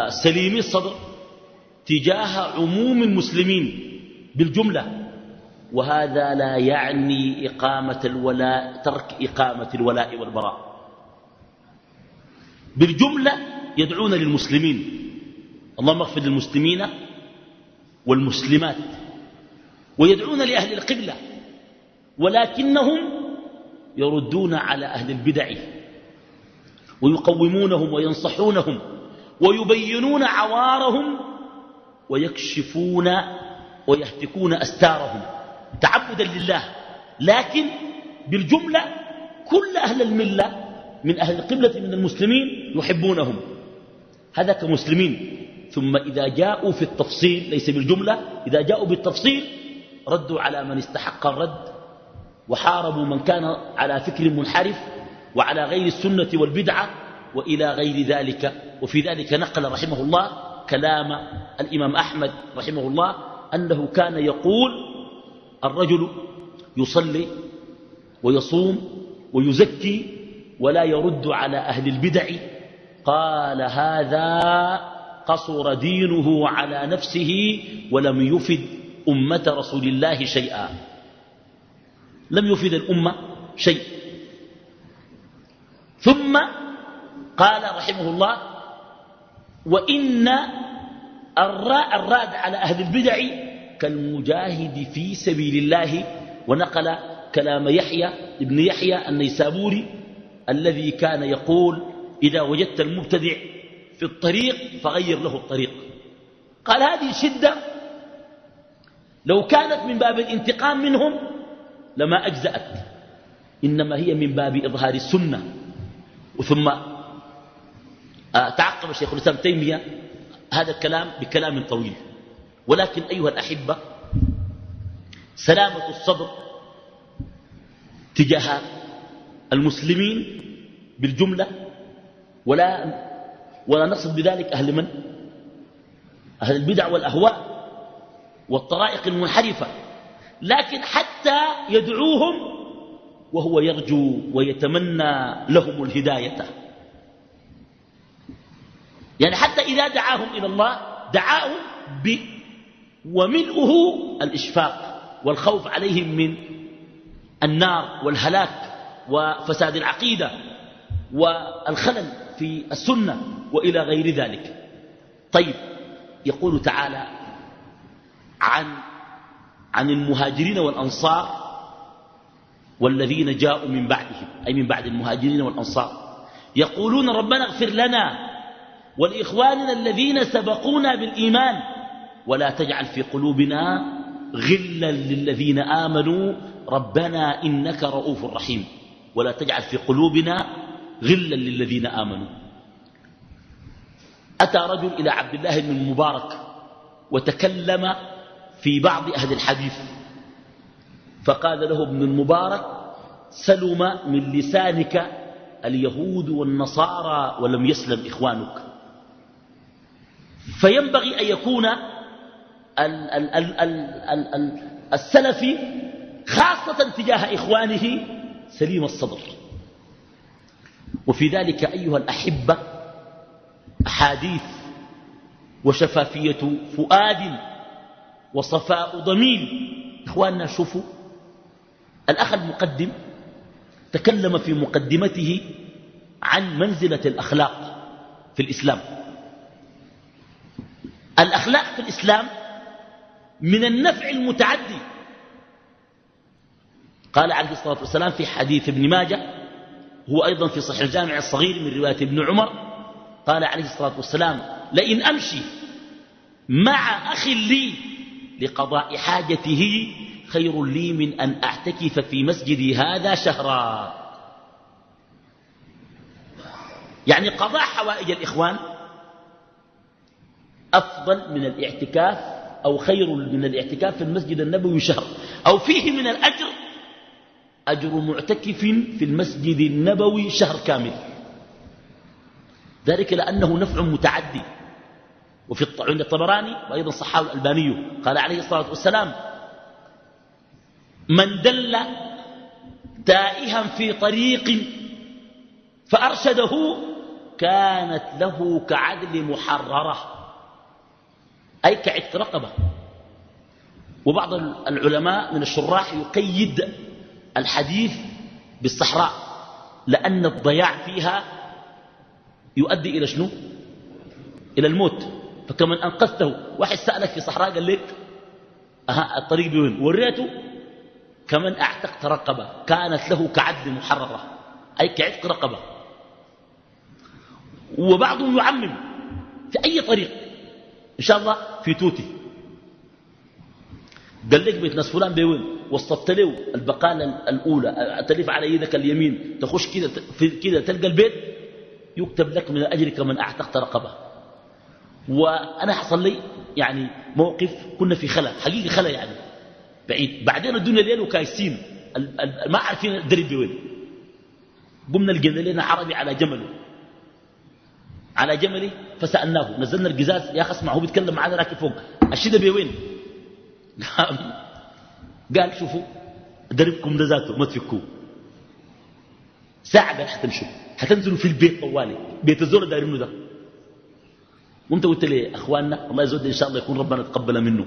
سليمي الصدر تجاه عموم المسلمين بالجملة. وهذا لا يعني إقامة الولاء ترك إقامة الولاء والبراء. بالجملة يدعون للمسلمين. اللهم اغفر للمسلمين والمسلمات. ويدعون لأهل القبلة. ولكنهم يردون على أهل البدع. ويقومونهم وينصحونهم ويبينون عوارهم ويكشفون ويهتكون أستارهم تعبدا لله. لكن بالجملة كل أهل الملة من أهل القبلة من المسلمين يحبونهم. هذا كمسلمين. ثم إذا جاءوا في التفصيل ليس بالجملة إذا جاءوا بالتفصيل ردوا على من استحق الرد وحاربوا من كان على فكر منحرف وعلى غير السنة والبدعة وإلى غير ذلك. وفي ذلك نقل رحمه الله كلام الإمام أحمد رحمه الله أنه كان يقول الرجل يصلي ويصوم ويزكي ولا يرد على أهل البدع. قال هذا قصر دينه على نفسه ولم يفد أمة رسول الله شيئا. لم يفد الأمة شيء ثم قال رحمه الله وإن الراد على أهل البدع كالمجاهد في سبيل الله ونقل كلام يحيى ابن يحيى النيسابوري الذي كان يقول إذا وجدت المبتدع في الطريق فغير له الطريق. قال هذه الشدة لو كانت من باب الانتقام منهم لما أجزأت إنما هي من باب إظهار السنة. وثم آه، تعقب الشيخ الإسلام تيمية هذا الكلام بكلام طويل. ولكن أيها الأحبة سلامة الصدر تجاه المسلمين بالجملة ولا ولا نقصد بذلك أهل من؟ أهل البدع والأهواء والطرائق المنحرفة. لكن حتى يدعوهم وهو يرجو ويتمنى لهم الهداية. يعني حتى إذا دعاهم إلى الله دعاهم ب وملؤه الإشفاق والخوف عليهم من النار والهلاك وفساد العقيدة والخلل في السنة وإلى غير ذلك. طيب يقول تعالى عن عن المهاجرين والأنصار والذين جاءوا من بعدهم أي من بعد المهاجرين والأنصار. يقولون ربنا اغفر لنا ولإخواننا الذين سبقونا بالإيمان ولا تجعل في قلوبنا غلا للذين آمنوا ربنا إنك رؤوف رحيم. ولا تجعل في قلوبنا غلا للذين آمنوا. أتى رجل إلى عبد الله بن المبارك وتكلم في بعض أهل الحديث. فقال له ابن المبارك سلم من لسانك اليهود والنصارى ولم يسلم إخوانك. فينبغي أن يكون السلفي خاصة تجاه إخوانه سليم الصدر وفي ذلك أيها الأحبة أحاديث وشفافية فؤاد وصفاء ضمير. إخواننا شوفوا الأخ المقدم تكلم في مقدمته عن منزلة الأخلاق في الإسلام. الأخلاق في الإسلام من النفع المتعدي. قال عليه الصلاة والسلام في حديث ابن ماجه هو أيضا في صحيح الجامع الصغير من رواية ابن عمر قال عليه الصلاة والسلام لئن أمشي مع أخ لي لقضاء حاجته خير لي من أن أعتكف في مسجدي هذا شهرا. يعني قضاء حوائج الإخوان أفضل من الاعتكاف أو خير من الاعتكاف في المسجد النبوي شهر. أو فيه من الأجر أجر معتكف في المسجد النبوي شهر كامل. ذلك لأنه نفع متعدي. وفي عند الطبراني وأيضا صحاه الألباني قال عليه الصلاة والسلام من دل تائها في طريق فأرشده كانت له كعدل محررة. أي كعتق رقبة. وبعض العلماء من الشراح يقيد الحديث بالصحراء لأن الضياع فيها يؤدي إلى شنو؟ إلى الموت. فكمن أنقذته واحد سألك في صحراء قال لك أها الطريق بوين؟ وريته كمن أعتقت رقبة كانت له كعد محررة أي كعتق رقبة. وبعضهم يعمم في أي طريق إن شاء الله في توتي. قال لك بيت ناس فلان بوين وصفت له البقالة الأولى تلف على يدك اليمين تخش كده كده تلقى البيت يكتب لك من الأجر كمن أعتقت رقبة. وأنا حصل لي يعني موقف كنا في خلا حقيقي خلا يعني. بعيد. بعدين الدنيا ليل وكايسين. ما عارفين الدرب وين. قمنا لقينا لنا عربي على جمله على جملي فسألناه. نزلنا القزاز. يا أخي اسمع هو بيتكلم معنا راكب فوق. الشدة بوين قال شوفوا دربكم ده ذاته ما تفكوه. ساعة قال حتمشوا حتنزلوا في البيت طوالي. بيت الزول دايرينه ده. وانت قلت لي اخواننا الله يزود إن شاء الله يكون ربنا تقبل منه.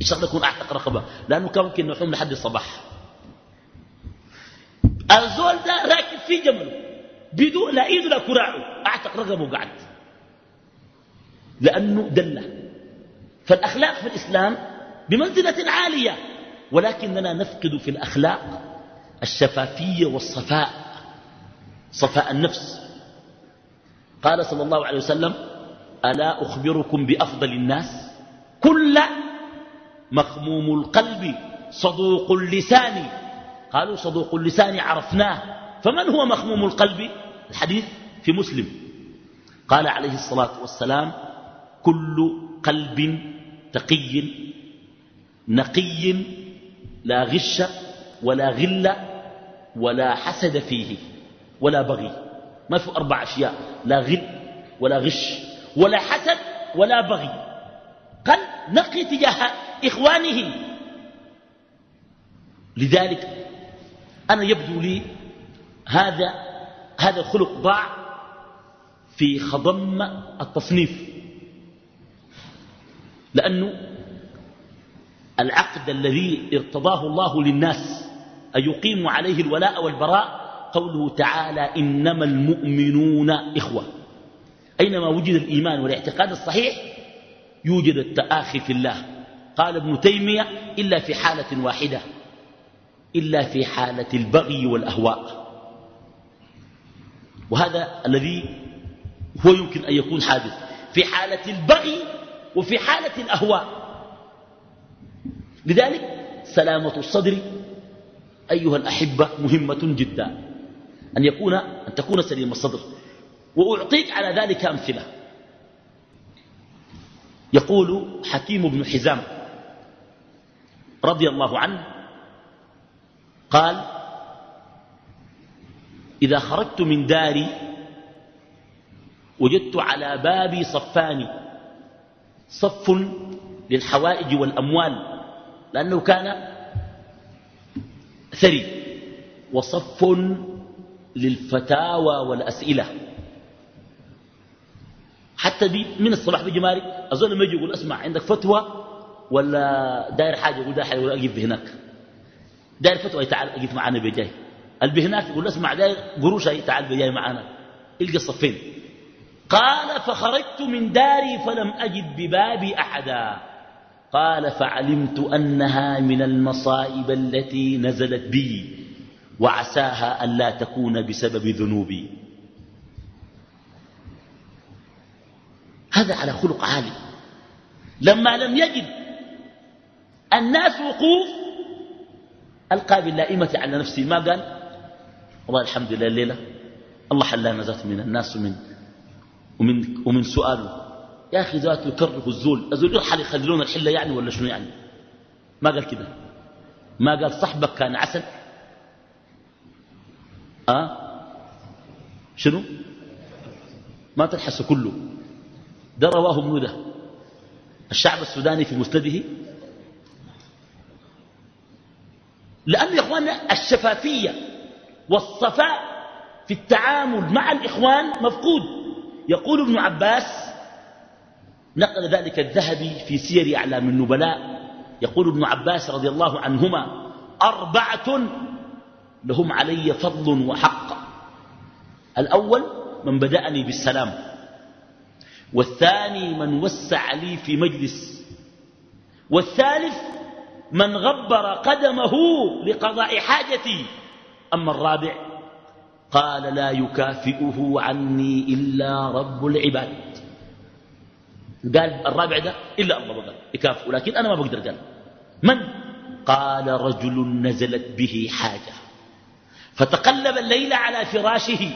إن شاء الله يكون اعتق رقبة. لأنه كان ممكن نحوم لحد الصباح. الزول ده راكب في جمله. بدون لا إيده لا كراعه. أعتق رقبه وقعد. لأنه دلة. فالأخلاق في الإسلام بمنزلة عالية. ولكننا نفقد في الأخلاق الشفافية والصفاء. صفاء النفس. قال صلى الله عليه وسلم ألا أخبركم بأفضل الناس؟ كل مخموم القلب صدوق اللسان. قالوا صدوق اللسان عرفناه. فمن هو مخموم القلب؟ الحديث في مسلم. قال عليه الصلاة والسلام كل قلب تقي نقي لا غش ولا غل ولا حسد فيه ولا بغي. ما في أربع أشياء لا غل ولا غش ولا حسد ولا بغي. قل نقي تجاه إخوانه. لذلك أنا يبدو لي هذا هذا الخلق ضاع في خضم التصنيف. لأنه العقد الذي ارتضاه الله للناس أن يقيموا عليه الولاء والبراء قوله تعالى إنما المؤمنون إخوة. أينما وجد الإيمان والاعتقاد الصحيح يوجد التآخي في الله. قال ابن تيمية إلا في حالة واحدة إلا في حالة البغي والأهواء. وهذا الذي هو يمكن أن يكون حادث. في حالة البغي وفي حالة الأهواء. لذلك سلامة الصدر أيها الأحبة مهمة جدا. أن, يكون أن تكون سليم الصدر. وأعطيك على ذلك أمثلة. يقول حكيم بن حزام رضي الله عنه قال إذا خرجت من داري وجدت على بابي صفان صف للحوائج والأموال لأنه كان ثري وصف للفتاوى والأسئلة. حتى بي من الصباح بيجي مالك أظن لما يجي يقول أسمع عندك فتوى ولا داير حاجة؟ يقول داير حاجة يقول أجيب هناك داير فتوى تعال أجيب معانا بيجاي. البي هناك يقول اسمع داير قروش تعال بيجاي معانا. إلقى الصفين. قال فخرجت من داري فلم أجد ببابي أحدا. قال فعلمت أنها من المصائب التي نزلت بي وعساها ألا تكون بسبب ذنوبي. هذا على خلق عالي لما لم يجد الناس وقوف ألقى باللائمة على نفسه. ما قال؟ والله الحمد لله الليلة الله حلانا ذات من الناس ومن, ومن, ومن سؤاله. يا أخي ذات يكره الزول. الزول يرحل يخلون الحلة يعني ولا شنو يعني؟ ما قال كده. ما قال صحبك كان عسل؟ أه؟ شنو؟ ما تلحس كله. ده رواه ابن ده الشعب السوداني في مسنده لأن يا إخواننا الشفافية والصفاء في التعامل مع الإخوان مفقود. يقول ابن عباس نقل ذلك الذهبي في سير أعلام النبلاء. يقول ابن عباس رضي الله عنهما أربعة لهم علي فضل وحق. الأول من بدأني بالسلام. والثاني من وسع لي في مجلس والثالث من غبر قدمه لقضاء حاجتي. أما الرابع قال لا يكافئه عني إلا رب العباد. قال الرابع ده إلا الله بقى يكافئه لكن أنا ما بقدر قال من؟ قال رجل نزلت به حاجة فتقلب الليل على فراشه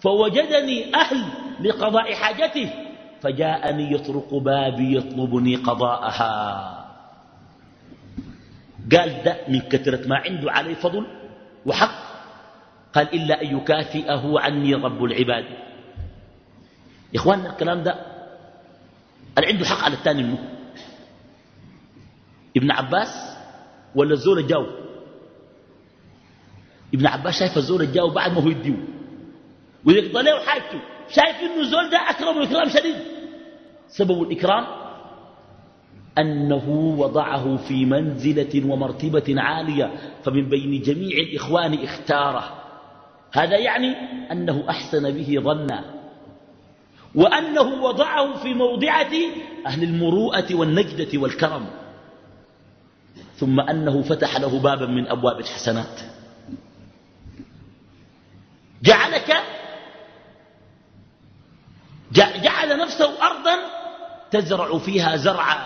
فوجدني أهل لقضاء حاجته. فجاءني يطرق بابي يطلبني قضاءها. قال ده من كثرة ما عنده عليه فضل وحق. قال إلا أن يكافئه عني رب العباد. يا إخواننا الكلام ده اللي عنده حق على الثاني منه. ابن عباس ولا الزول جاو ابن عباس شايف الزول جاو بعد ما هو يديو ويقضى له حاجته. شايف إنه الزول ده أكرم اكرام شديد. سبب الإكرام أنه وضعه في منزلة ومرتبة عالية فمن بين جميع الإخوان اختاره. هذا يعني أنه أحسن به ظنا. وأنه وضعه في موضعة أهل المروءة والنجدة والكرم. ثم أنه فتح له بابا من أبواب الحسنات. جعلك جعل نفسه أرضا تزرع فيها زرعا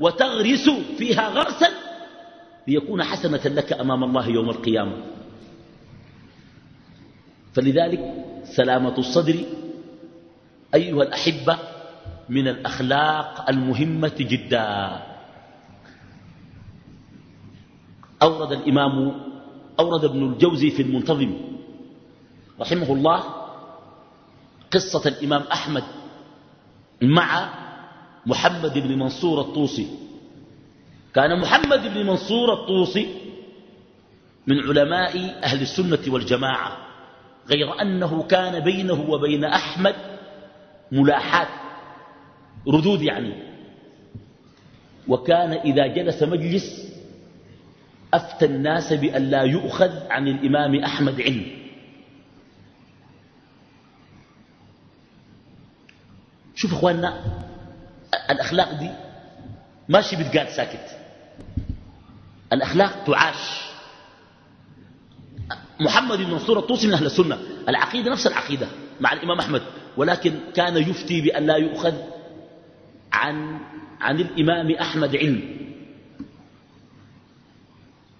وتغرس فيها غرسا ليكون حسنة لك أمام الله يوم القيامة. فلذلك سلامة الصدر أيها الأحبة من الأخلاق المهمة جدا. أورد الإمام أورد ابن الجوزي في المنتظم رحمه الله قصة الإمام أحمد مع محمد بن منصور الطوسي. كان محمد بن منصور الطوسي من علماء أهل السنة والجماعة غير أنه كان بينه وبين أحمد ملاحات ردود يعني. وكان إذا جلس مجلس أفتى الناس بأن لا يؤخذ عن الإمام أحمد علم. شوف أخواننا الأخلاق دي ماشي بتقال ساكت. الأخلاق تعاش. محمد بن منصور الطوسي من أهل السنة. العقيدة نفس العقيدة مع الإمام أحمد ولكن كان يفتي بأن لا يؤخذ عن, عن الإمام أحمد علم.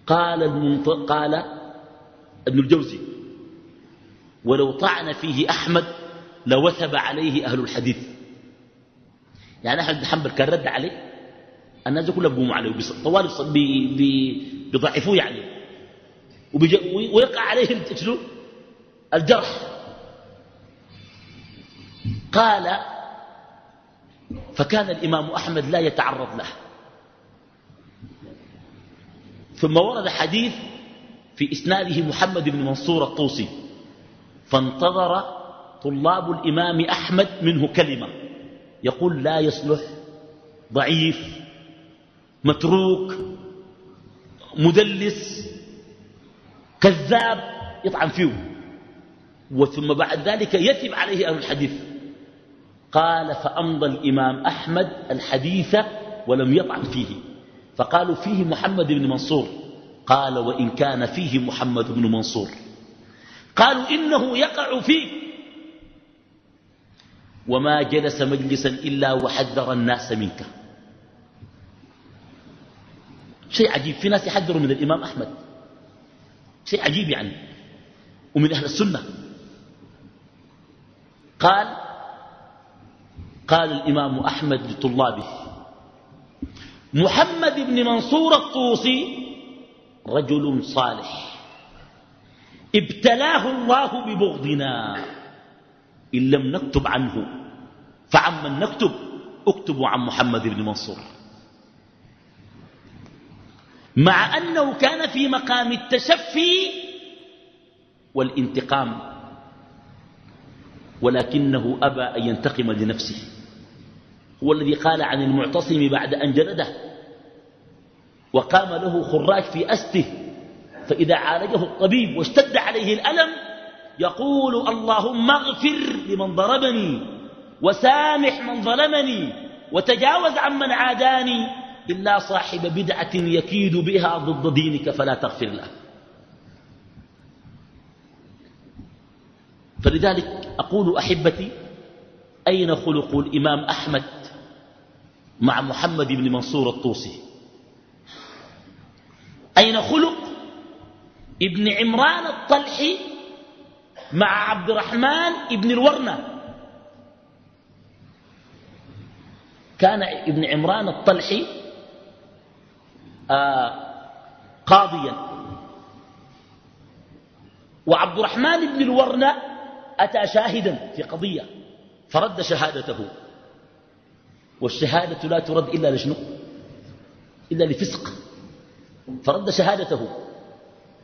قال. قال ابن الجوزي ولو طعن فيه أحمد لوثب عليه أهل الحديث. يعني أحمد بن حنبل كان رد عليه؟ الناس كلها بقوموا عليه طوال بيضعفوه يعني. ويقع عليه الجرح. قال فكان الإمام أحمد لا يتعرض له. ثم ورد حديث في إسناده محمد بن منصور الطوسي فانتظر طلاب الإمام أحمد منه كلمة. يقول لا يصلح ضعيف متروك مدلس كذاب يطعن فيه. وثم بعد ذلك يثب عليه أهل الحديث. قال فأمضى الإمام أحمد الحديث ولم يطعن فيه. فقالوا فيه محمد بن منصور. قال وإن كان فيه محمد بن منصور. قالوا إنه يقع فيه. وما جلس مجلسا إلا وحذر الناس منك. شيء عجيب. في ناس يحذروا من الإمام أحمد. شيء عجيب يعني. ومن أهل السنة. قال قال الإمام أحمد لطلابه محمد بن منصور الطوسي رجل صالح. ابتلاه الله ببغضنا. إن لم نكتب عنه. فعمن نكتب اكتبوا عن محمد بن منصور. مع أنه كان في مقام التشفي والانتقام ولكنه أبى أن ينتقم لنفسه. هو الذي قال عن المعتصم بعد أن جلده. وقام له خراج في أسته فإذا عالجه الطبيب واشتد عليه الألم يقول اللهم اغفر لمن ضربني وسامح من ظلمني وتجاوز عمن عاداني إلا صاحب بدعة يكيد بها ضد دينك فلا تغفر له. فلذلك أقول أحبتي أين خلق الإمام أحمد مع محمد بن منصور الطوسي؟ أين خلق ابن عمران الطلحي مع عبد الرحمن ابن الورنة. كان ابن عمران الطلحي آه قاضيا. وعبد الرحمن بن الورنة أتى شاهدا في قضية فرد شهادته. والشهادة لا ترد إلا لشنو؟ إلا لفسق. فرد شهادته.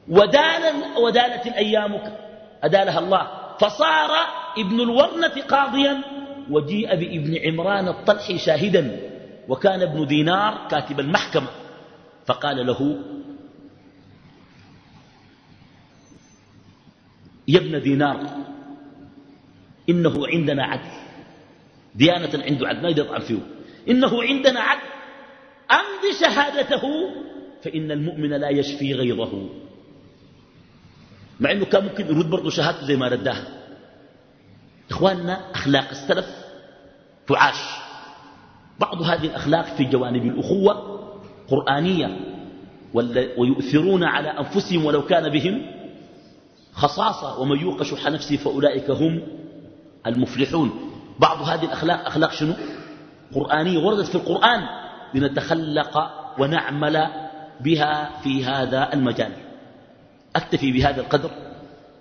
ودال ودالت الأيام أدالها الله. فصار ابن الورنة قاضيا وجيء بابن عمران الطلحي شاهدا وكان ابن دينار كاتب المحكمة. فقال له يا ابن دينار إنه عندنا عدل. ديانة عنده عدل ما يطعن فيه. إنه عندنا عدل. أمضي شهادته فإن المؤمن لا يشفي غيظه. مع أنه كان ممكن يرد برضه شهادته زي ما رداها. إخواننا أخلاق السلف تعاش بعض هذه الأخلاق في جوانب الأخوة قرآنية ويؤثرون على أنفسهم ولو كان بهم خصاصة ومن يوق شح نفسه فأولئك هم المفلحون. بعض هذه الأخلاق أخلاق شنو؟ قرآنية وردت في القرآن لنتخلق ونعمل بها في هذا المجال. أكتفي بهذا القدر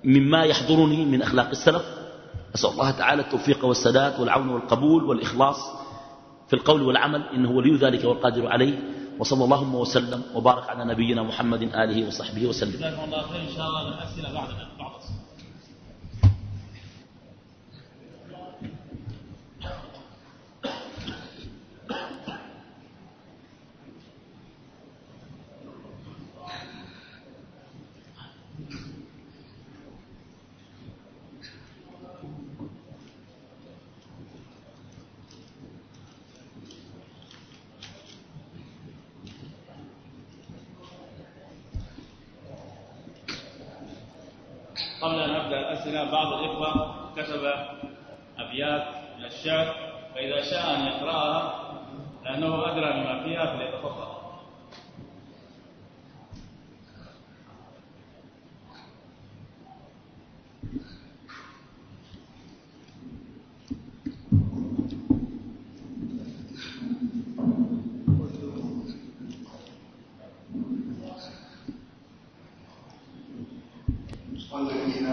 مما يحضرني من أخلاق السلف. أسأل الله تعالى التوفيق والسداد والعون والقبول والإخلاص في القول والعمل إنه ولي ذلك والقادر عليه. وصلى اللهم وسلم وبارك على نبينا محمد آله وصحبه وسلم. الله إن شاء الله قبل الأسئلة بعض الإخوة كتب أبيات من الشعر فإذا شاء أن يقرأها لأنه أدرى بما فيها فليتفضل والذين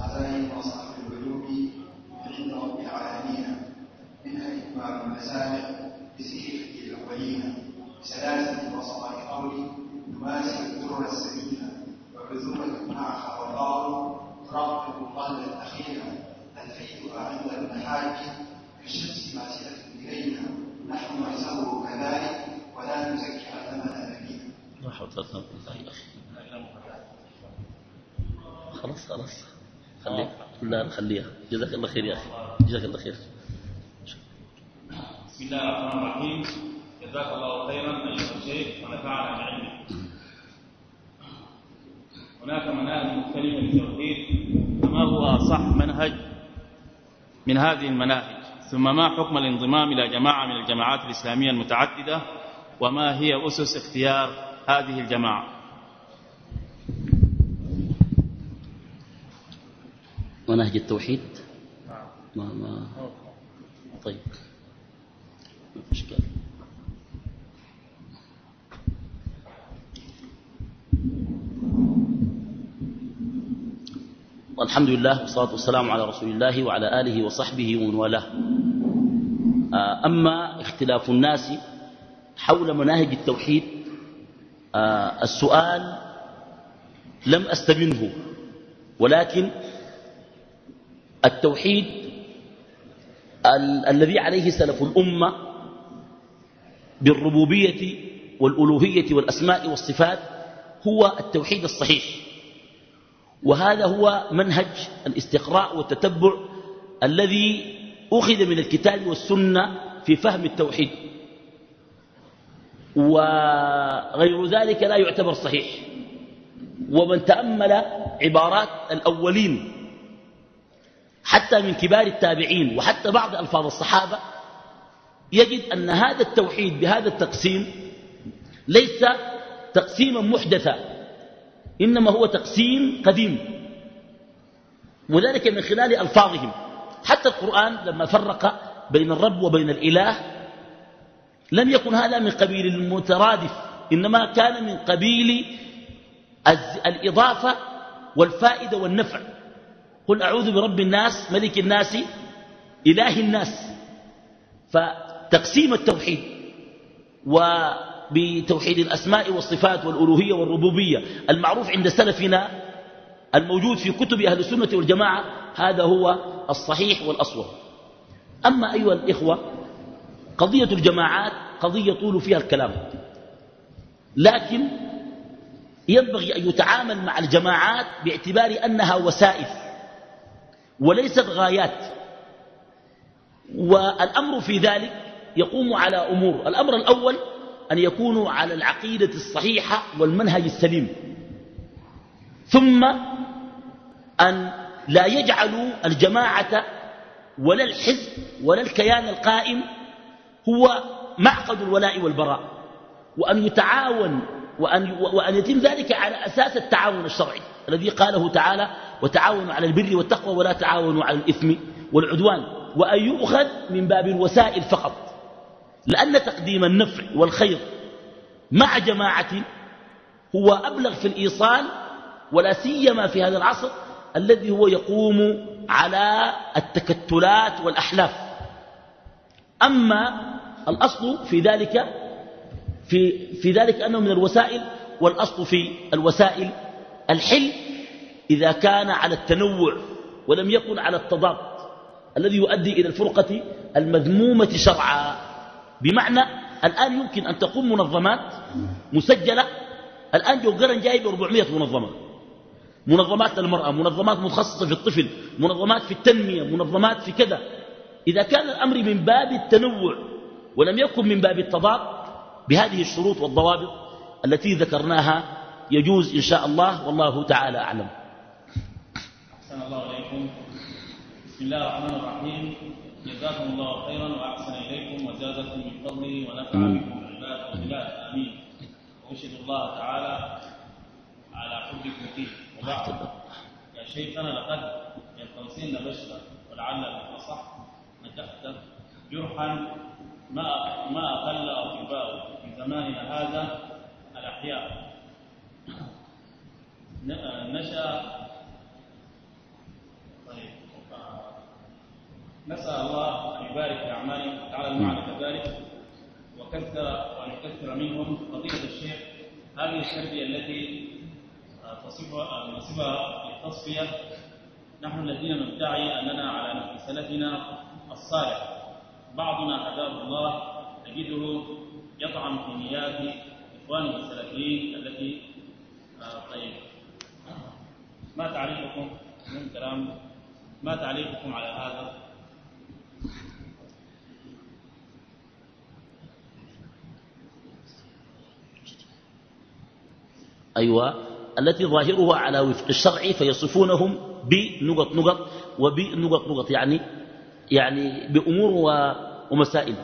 عليهم أصحاب القلوب عند رب العالمين منها إكمال المسامع بسكيفة الأولين بسلاسل وصفاء قول نماسك الدر السمينة وعزومة معها والله راقب الظل الأخيرة الفيتها عند المحاج كالشمس ماسلة إلينا نحن نحسبه كذلك ولا نزكي ثمن نبينا لا حول ولا قوة إلا بالله يا أخي خلاص خلاص خليها لا نخليها. جزاك الله خير يا أخي. جزاك الله خير. بسم الله الرحمن الرحيم. جزاك الله خيرا أيها الشيخ. ونفعنا بعلمك هناك مناهج مختلفة للتوحيد. فما هو أصح منهج من هذه المناهج؟ ثم ما حكم الانضمام إلى جماعة من الجماعات الإسلامية المتعددة؟ وما هي أسس اختيار هذه الجماعة؟ منهج التوحيد؟ ما ما طيب. ما في إشكال والحمد لله والصلاة والسلام على رسول الله وعلى آله وصحبه ومن والاه. آه، أما اختلاف الناس حول مناهج التوحيد آه، السؤال لم أستبنه ولكن التوحيد ال الذي عليه سلف الأمة بالربوبية والألوهية والأسماء والصفات هو التوحيد الصحيح. وهذا هو منهج الاستقراء والتتبع الذي أخذ من الكتاب والسنة في فهم التوحيد. وغير ذلك لا يعتبر صحيح. ومن تأمل عبارات الأولين حتى من كبار التابعين وحتى بعض ألفاظ الصحابة يجد أن هذا التوحيد بهذا التقسيم ليس تقسيما محدثا إنما هو تقسيم قديم وذلك من خلال ألفاظهم. حتى القرآن لما فرق بين الرب وبين الإله لم يكن هذا من قبيل المترادف إنما كان من قبيل الإضافة والفائدة والنفع. قل أعوذ برب الناس ملك الناس إله الناس. فتقسيم التوحيد وبتوحيد الأسماء والصفات والألوهية والربوبية المعروف عند سلفنا الموجود في كتب أهل السنة والجماعة هذا هو الصحيح والأصوب أما أيها الإخوة قضية الجماعات قضية طول فيها الكلام. لكن ينبغي أن يتعامل مع الجماعات باعتبار أنها وسائل وليست غايات. والأمر في ذلك يقوم على أمور. الأمر الأول أن يكونوا على العقيدة الصحيحة والمنهج السليم. ثم أن لا يجعلوا الجماعة ولا الحزب ولا الكيان القائم هو معقد الولاء والبراء. وأن يتعاون وأن, وأن يتم ذلك على أساس التعاون الشرعي الذي قاله تعالى وتعاونوا على البر والتقوى ولا تعاونوا على الإثم والعدوان وأن يؤخذ من باب الوسائل فقط. لأن تقديم النفع والخير مع جماعة هو أبلغ في الإيصال ولا سيما في هذا العصر الذي هو يقوم على التكتلات والأحلاف. أما الأصل في ذلك في, في ذلك أنه من الوسائل والأصل في الوسائل الحل إذا كان على التنوع ولم يكن على التضاد الذي يؤدي إلى الفرقة المذمومة شرعا. بمعنى الآن يمكن أن تقوم منظمات مسجلة. الآن جوجرا جايب 400 منظمة. منظمات للمرأة منظمات متخصصة في الطفل منظمات في التنمية منظمات في كذا. إذا كان الأمر من باب التنوع ولم يكن من باب التضاد بهذه الشروط والضوابط التي ذكرناها يجوز إن شاء الله والله تعالى أعلم. أحسن الله إليكم. بسم الله الرحمن الرحيم. جزاكم الله خيرا وأحسن إليكم وزادكم من فضله ونفع بكم العباد والبلاد. آمين. وأشهد الله تعالى على حبكم فيه وبعد. يا شيخنا لقد ينقسمن بشرا ولعل الأصح نجحت جرحا ما ما أقل أطباء في زماننا هذا الأحياء. نشأ طيب نسأل الله أن يبارك في أعمالهم وتعالى المعنى كذلك. وكثر وأن يكثر منهم قضية الشيخ هذه التربية التي تصفها نصفها للتصفية نحن الذين ندعي أننا على نفس سلفنا الصالح. بعضنا هداه الله تجده يطعن في نيات إخوانه السلفيين التي آه طيب. ما تعليقكم من كلام ما تعليقكم على هذا؟ أيوة. التي ظاهرها على وفق الشرع فيصفونهم بنقط نقط وبنقط نقط يعني يعني بأمور ومسائل.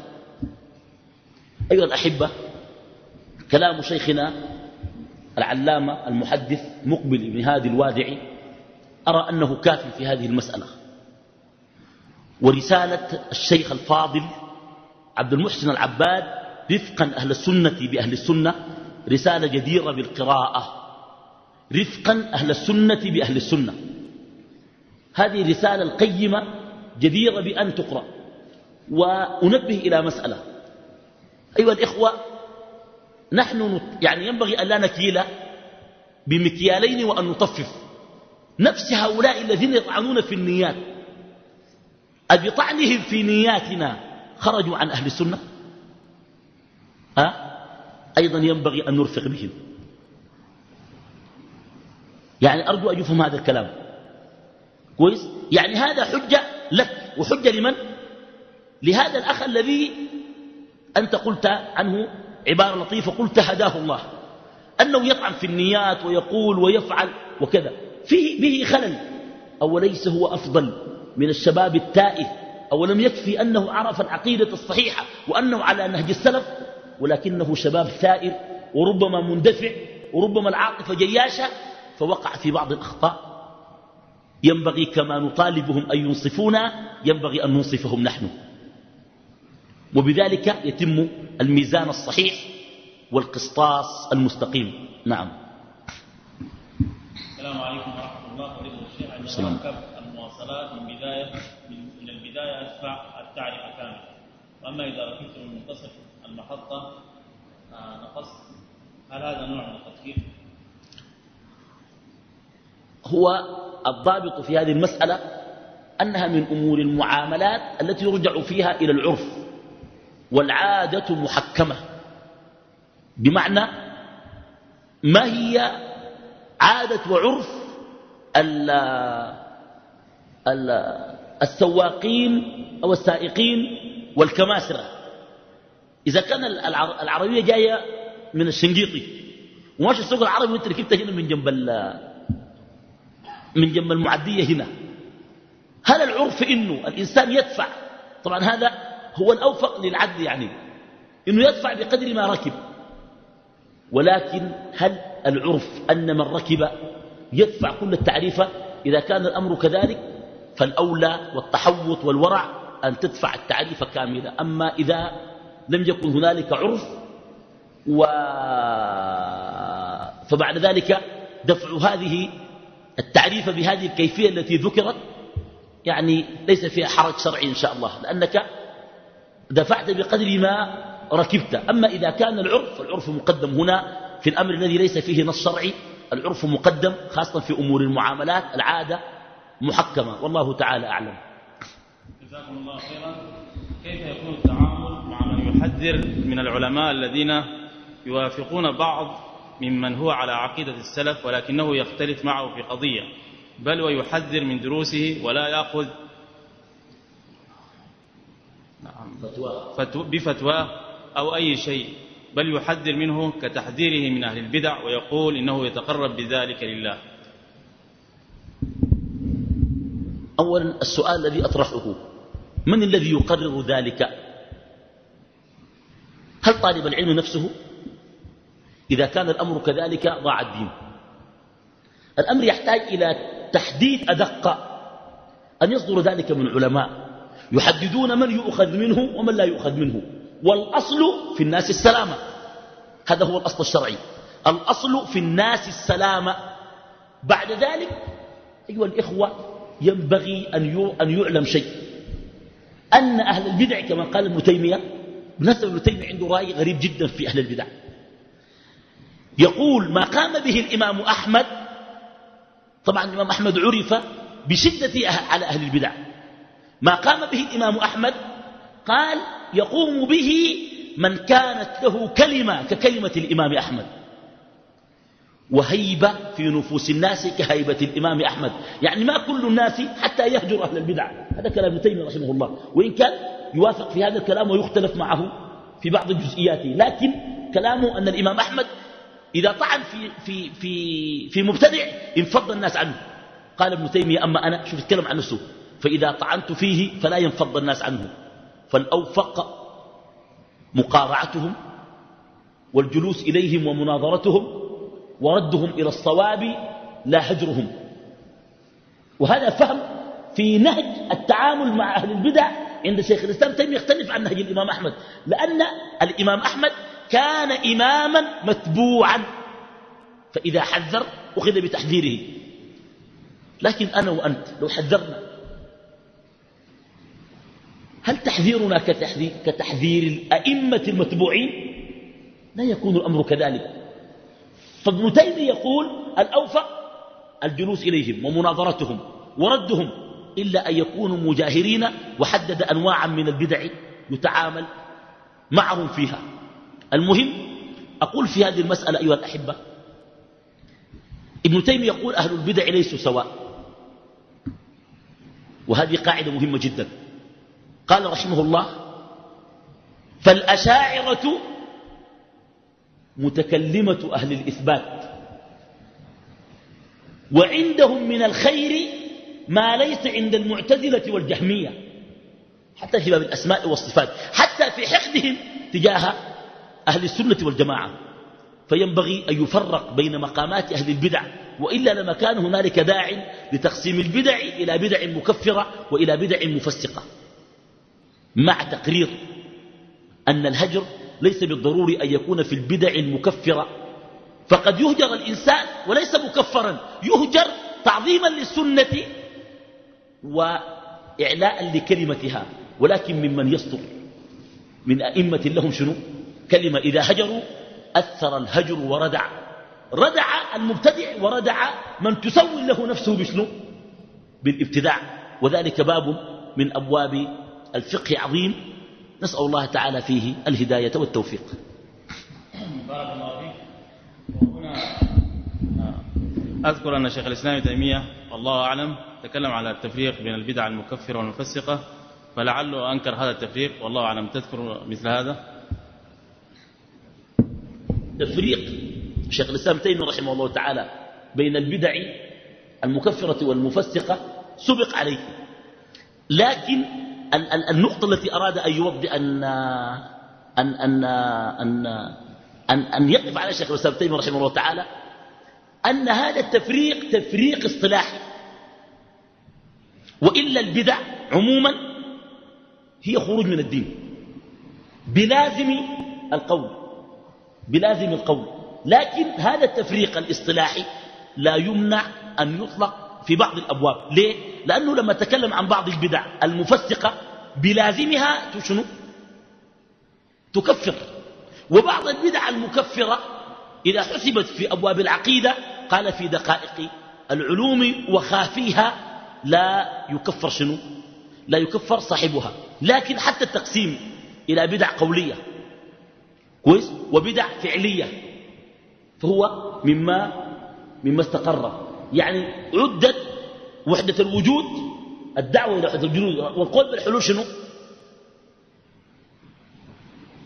أيها الأحبة كلام شيخنا العلامة المحدث مقبل بن هادي الوادعي أرى أنه كاف في هذه المسألة. ورسالة الشيخ الفاضل عبد المحسن العباد رفقا أهل السنة بأهل السنة رسالة جديرة بالقراءة. رفقا أهل السنة بأهل السنة. هذه الرسالة القيمة جديرة بأن تقرأ. وأنبه إلى مسألة. أيها الإخوة نحن يعني ينبغي أن لا نكيل بمكيالين وأن نطفف. نفس هؤلاء الذين يطعنون في النيات. أبطعنهم في نياتنا خرجوا عن أهل السنة؟ أه؟ أيضا ينبغي أن نرفق بهم. يعني أرجو أن يفهم هذا الكلام. كويس؟ يعني هذا حجة لك. وحجة لمن؟ لهذا الأخ الذي أنت قلت عنه عبارة لطيفة قلت هداه الله. أنه يطعن في النيات ويقول ويفعل وكذا. فيه به خلل. أوليس هو أفضل من الشباب التائه؟ أولم يكفي أنه عرف العقيدة الصحيحة وأنه على نهج السلف؟ ولكنه شباب ثائر وربما مندفع وربما العاطفة جياشة فوقع في بعض الأخطاء. ينبغي كما نطالبهم أن ينصفونا ينبغي أن ننصفهم نحن. وبذلك يتم الميزان الصحيح والقسطاس المستقيم. نعم. السلام عليكم ورحمة الله. وبركاته الشيخ المواصلات من بداية من البداية أدفع التعرفة كاملة وأما إذا ركبت من منتصف المحطة آه، نقصت هل هذا نوع من التطهير؟ هو الضابط في هذه المسألة أنها من أمور المعاملات التي يرجع فيها إلى العرف والعادة محكمة. بمعنى ما هي عادة وعرف السواقين أو السائقين والكماسرة. إذا كان العربية جاية من الشنقيطي. وماشي السوق العربي وانت ركبت هنا من جنب من جنب المعدية هنا. هل العرف إنه الإنسان يدفع؟ طبعا هذا هو الأوفق للعدل يعني. إنه يدفع بقدر ما ركب. ولكن هل العرف أن من ركب يدفع كل التعريفة إذا كان الأمر كذلك فالأولى والتحوط والورع أن تدفع التعريفة كاملة. أما إذا لم يكن هنالك عرف و فبعد ذلك دفع هذه التعريفة بهذه الكيفية التي ذكرت يعني ليس فيها حرج شرعي إن شاء الله لأنك دفعت بقدر ما ركبت أما إذا كان العرف فالعرف مقدم هنا في الأمر الذي ليس فيه نص شرعي. العرف مقدم خاصة في أمور المعاملات. العادة محكمة. والله تعالى أعلم. جزاكم الله خيرا. كيف يكون التعامل مع من يحذر من العلماء الذين يوافقون بعض ممن هو على عقيدة السلف ولكنه يختلف معه في قضية؟ بل ويحذر من دروسه ولا يأخذ نعم. بفتواه أو أي شيء بل يحذر منه كتحذيره من أهل البدع ويقول إنه يتقرب بذلك لله. أولا السؤال الذي أطرحه من الذي يقرر ذلك؟ هل طالب العلم نفسه؟ إذا كان الأمر كذلك ضاع الدين. الأمر يحتاج إلى تحديد أدق أن يصدر ذلك من علماء يحددون من يؤخذ منه ومن لا يؤخذ منه. والأصل في الناس السلامة. هذا هو الأصل الشرعي. الأصل في الناس السلامة. بعد ذلك أيها الإخوة ينبغي أن يعلم شيء. أن أهل البدع كما قال ابن تيمية بالنسبة ابن تيمية عنده رأي غريب جدا في أهل البدع. يقول ما قام به الإمام أحمد طبعا الإمام أحمد عرف بشدة على أهل البدع. ما قام به الإمام أحمد قال يقوم به من كانت له كلمة ككلمة الإمام أحمد. وهيبة في نفوس الناس كهيبة الإمام أحمد. يعني ما كل الناس حتى يهجر أهل البدع. هذا كلام ابن تيمية رحمه الله. وإن كان يوافق في هذا الكلام ويختلف معه في بعض الجزئيات لكن كلامه أن الإمام أحمد إذا طعن في, في, في, في مبتدع انفض الناس عنه. قال ابن تيمية أما أنا شوف يتكلم عن نفسه. فإذا طعنت فيه فلا ينفض الناس عنه. فالأوفق مقارعتهم والجلوس إليهم ومناظرتهم وردهم إلى الصواب لا هجرهم. وهذا فهم في نهج التعامل مع أهل البدع عند شيخ الإسلام تيمية يختلف عن نهج الإمام أحمد. لأن الإمام أحمد كان إماما متبوعا فإذا حذر أخذ بتحذيره. لكن أنا وأنت لو حذرنا هل تحذيرنا كتحذير, كتحذير الأئمة المتبوعين؟ لا يكون الأمر كذلك. فابن تيمية يقول الأوفق الجلوس إليهم ومناظرتهم وردهم إلا أن يكونوا مجاهرين وحدد أنواعا من البدع يتعامل معهم فيها. المهم أقول في هذه المسألة أيها الأحبة ابن تيمية يقول أهل البدع ليسوا سواء. وهذه قاعدة مهمة جدا. قال رحمه الله فالأشاعرة متكلمة أهل الإثبات وعندهم من الخير ما ليس عند المعتزلة والجهمية حتى في باب الأسماء والصفات حتى في حقدهم تجاه أهل السنة والجماعة فينبغي أن يفرق بين مقامات أهل البدع وإلا لما كان هنالك داع لتقسيم البدع إلى بدع مكفرة وإلى بدع مفسقة. مع تقرير أن الهجر ليس بالضروري أن يكون في البدع المكفرة فقد يهجر الإنسان وليس مكفرا يهجر تعظيما للسنة وإعلاء لكلمتها. ولكن ممن يصدر من أئمة لهم شنو؟ كلمة إذا هجروا أثر الهجر وردع. ردع المبتدع وردع من تسول له نفسه بشنو؟ بالابتداع. وذلك باب من أبواب الفقه عظيم نسأل الله تعالى فيه الهداية والتوفيق. بارك الله فيك. وهنا أذكر أن شيخ الإسلام تيمية والله أعلم تكلم على التفريق بين البدع المكفرة والمفسقة فلعله أنكر هذا التفريق والله أعلم تذكر مثل هذا؟ تفريق شيخ الإسلام تيمية رحمه الله تعالى بين البدع المكفرة والمفسقة سبق عليه. لكن النقطة التي أراد أن يوضح أن أن أن أن أن, أن يقف على شيخ الإسلام تيمية رحمه الله تعالى أن هذا التفريق تفريق اصطلاحي وإلا البدع عموما هي خروج من الدين. بلازم القول بلازم القول. لكن هذا التفريق الاصطلاحي لا يمنع أن يطلق في بعض الأبواب. ليه؟ لأنه لما تكلم عن بعض البدع المفسقة بلازمها شنو؟ تكفر. وبعض البدع المكفرة إذا حسبت في أبواب العقيدة قال في دقائق العلوم وخافيها لا يكفر شنو؟ لا يكفر صاحبها. لكن حتى التقسيم إلى بدع قولية. كويس؟ وبدع فعلية. فهو مما مما استقر. يعني عدت وحدة الوجود الدعوة إلى وحدة الوجود والقول بالحلول شنو؟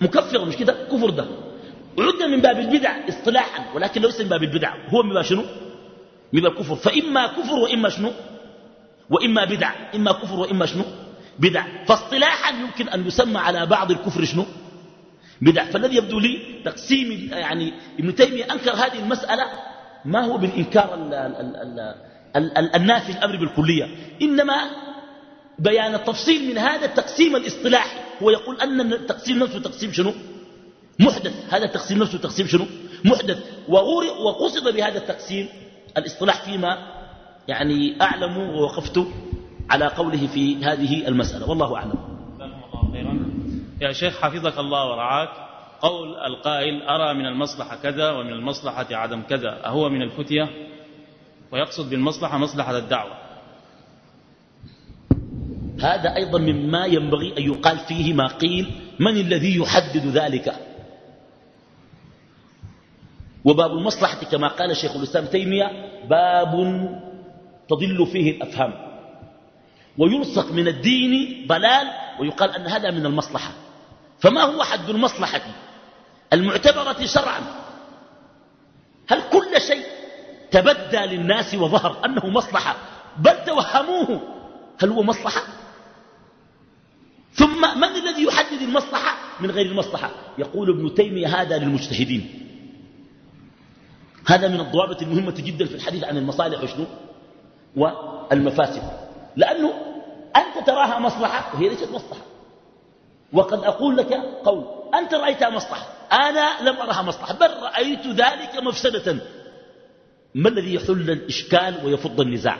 مكفر مش كده؟ كفر ده. عد من باب البدع اصطلاحا ولكن ليس من باب البدع. هو من باب شنو؟ من باب الكفر فإما كفر وإما شنو؟ وإما بدع. إما كفر وإما شنو؟ بدع. فاصطلاحا يمكن أن يسمى على بعض الكفر شنو؟ بدع. فالذي يبدو لي تقسيم يعني ابن تيمية أنكر هذه المسألة ما هو بالإنكار ال ال ال ال النافي الأمر بالكلية؟ إنما بيان التفصيل من هذا التقسيم الاصطلاحي هو يقول أن التقسيم نفسه تقسيم شنو؟ محدث. هذا التقسيم نفسه تقسيم شنو؟ محدث. وقصد بهذا التقسيم الاصطلاح فيما يعني أعلم ووقفت على قوله في هذه المسألة. والله أعلم. يا شيخ حفظك الله ورعاك. قول القائل أرى من المصلحة كذا ومن المصلحة عدم كذا أهو من الفتية؟ ويقصد بالمصلحة مصلحة الدعوة. هذا أيضا مما ينبغي أن يقال فيه ما قيل من الذي يحدد ذلك؟ وباب المصلحة كما قال شيخ الإسلام تيمية باب تضل فيه الأفهام. ويلصق من الدين ضلال ويقال أن هذا من المصلحة. فما هو حد المصلحة؟ المعتبرة شرعا. هل كل شيء تبدى للناس وظهر أنه مصلحة؟ بل توهموه. هل هو مصلحة؟ ثم من الذي يحدد المصلحة من غير المصلحة؟ يقول ابن تيمية هذا للمجتهدين. هذا من الضوابط المهمة جدا في الحديث عن المصالح وشنو؟ والمفاسد. لأنه أنت تراها مصلحة وهي ليست مصلحة. وقد أقول لك قول. أنت رأيتها مصلحة. أنا لم أرها مصلحة بل رأيت ذلك مفسدة. ما الذي يحل الإشكال ويفض النزاع؟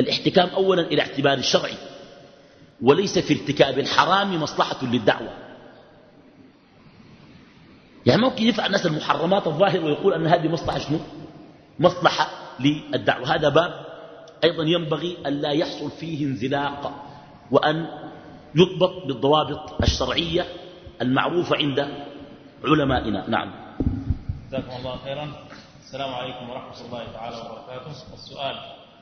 الاحتكام أولا إلى اعتبار الشرع وليس في ارتكاب الحرام مصلحة للدعوة. يعني ممكن يفعل الناس المحرمات الظاهر ويقول أن هذه مصلحة شنو؟ مصلحة للدعوة. هذا باب أيضا ينبغي أن لا يحصل فيه انزلاق وأن يضبط بالضوابط الشرعية المعروفة عند علمائنا. نعم. جزاكم الله خيرا. السلام عليكم ورحمة الله تعالى وبركاته. السؤال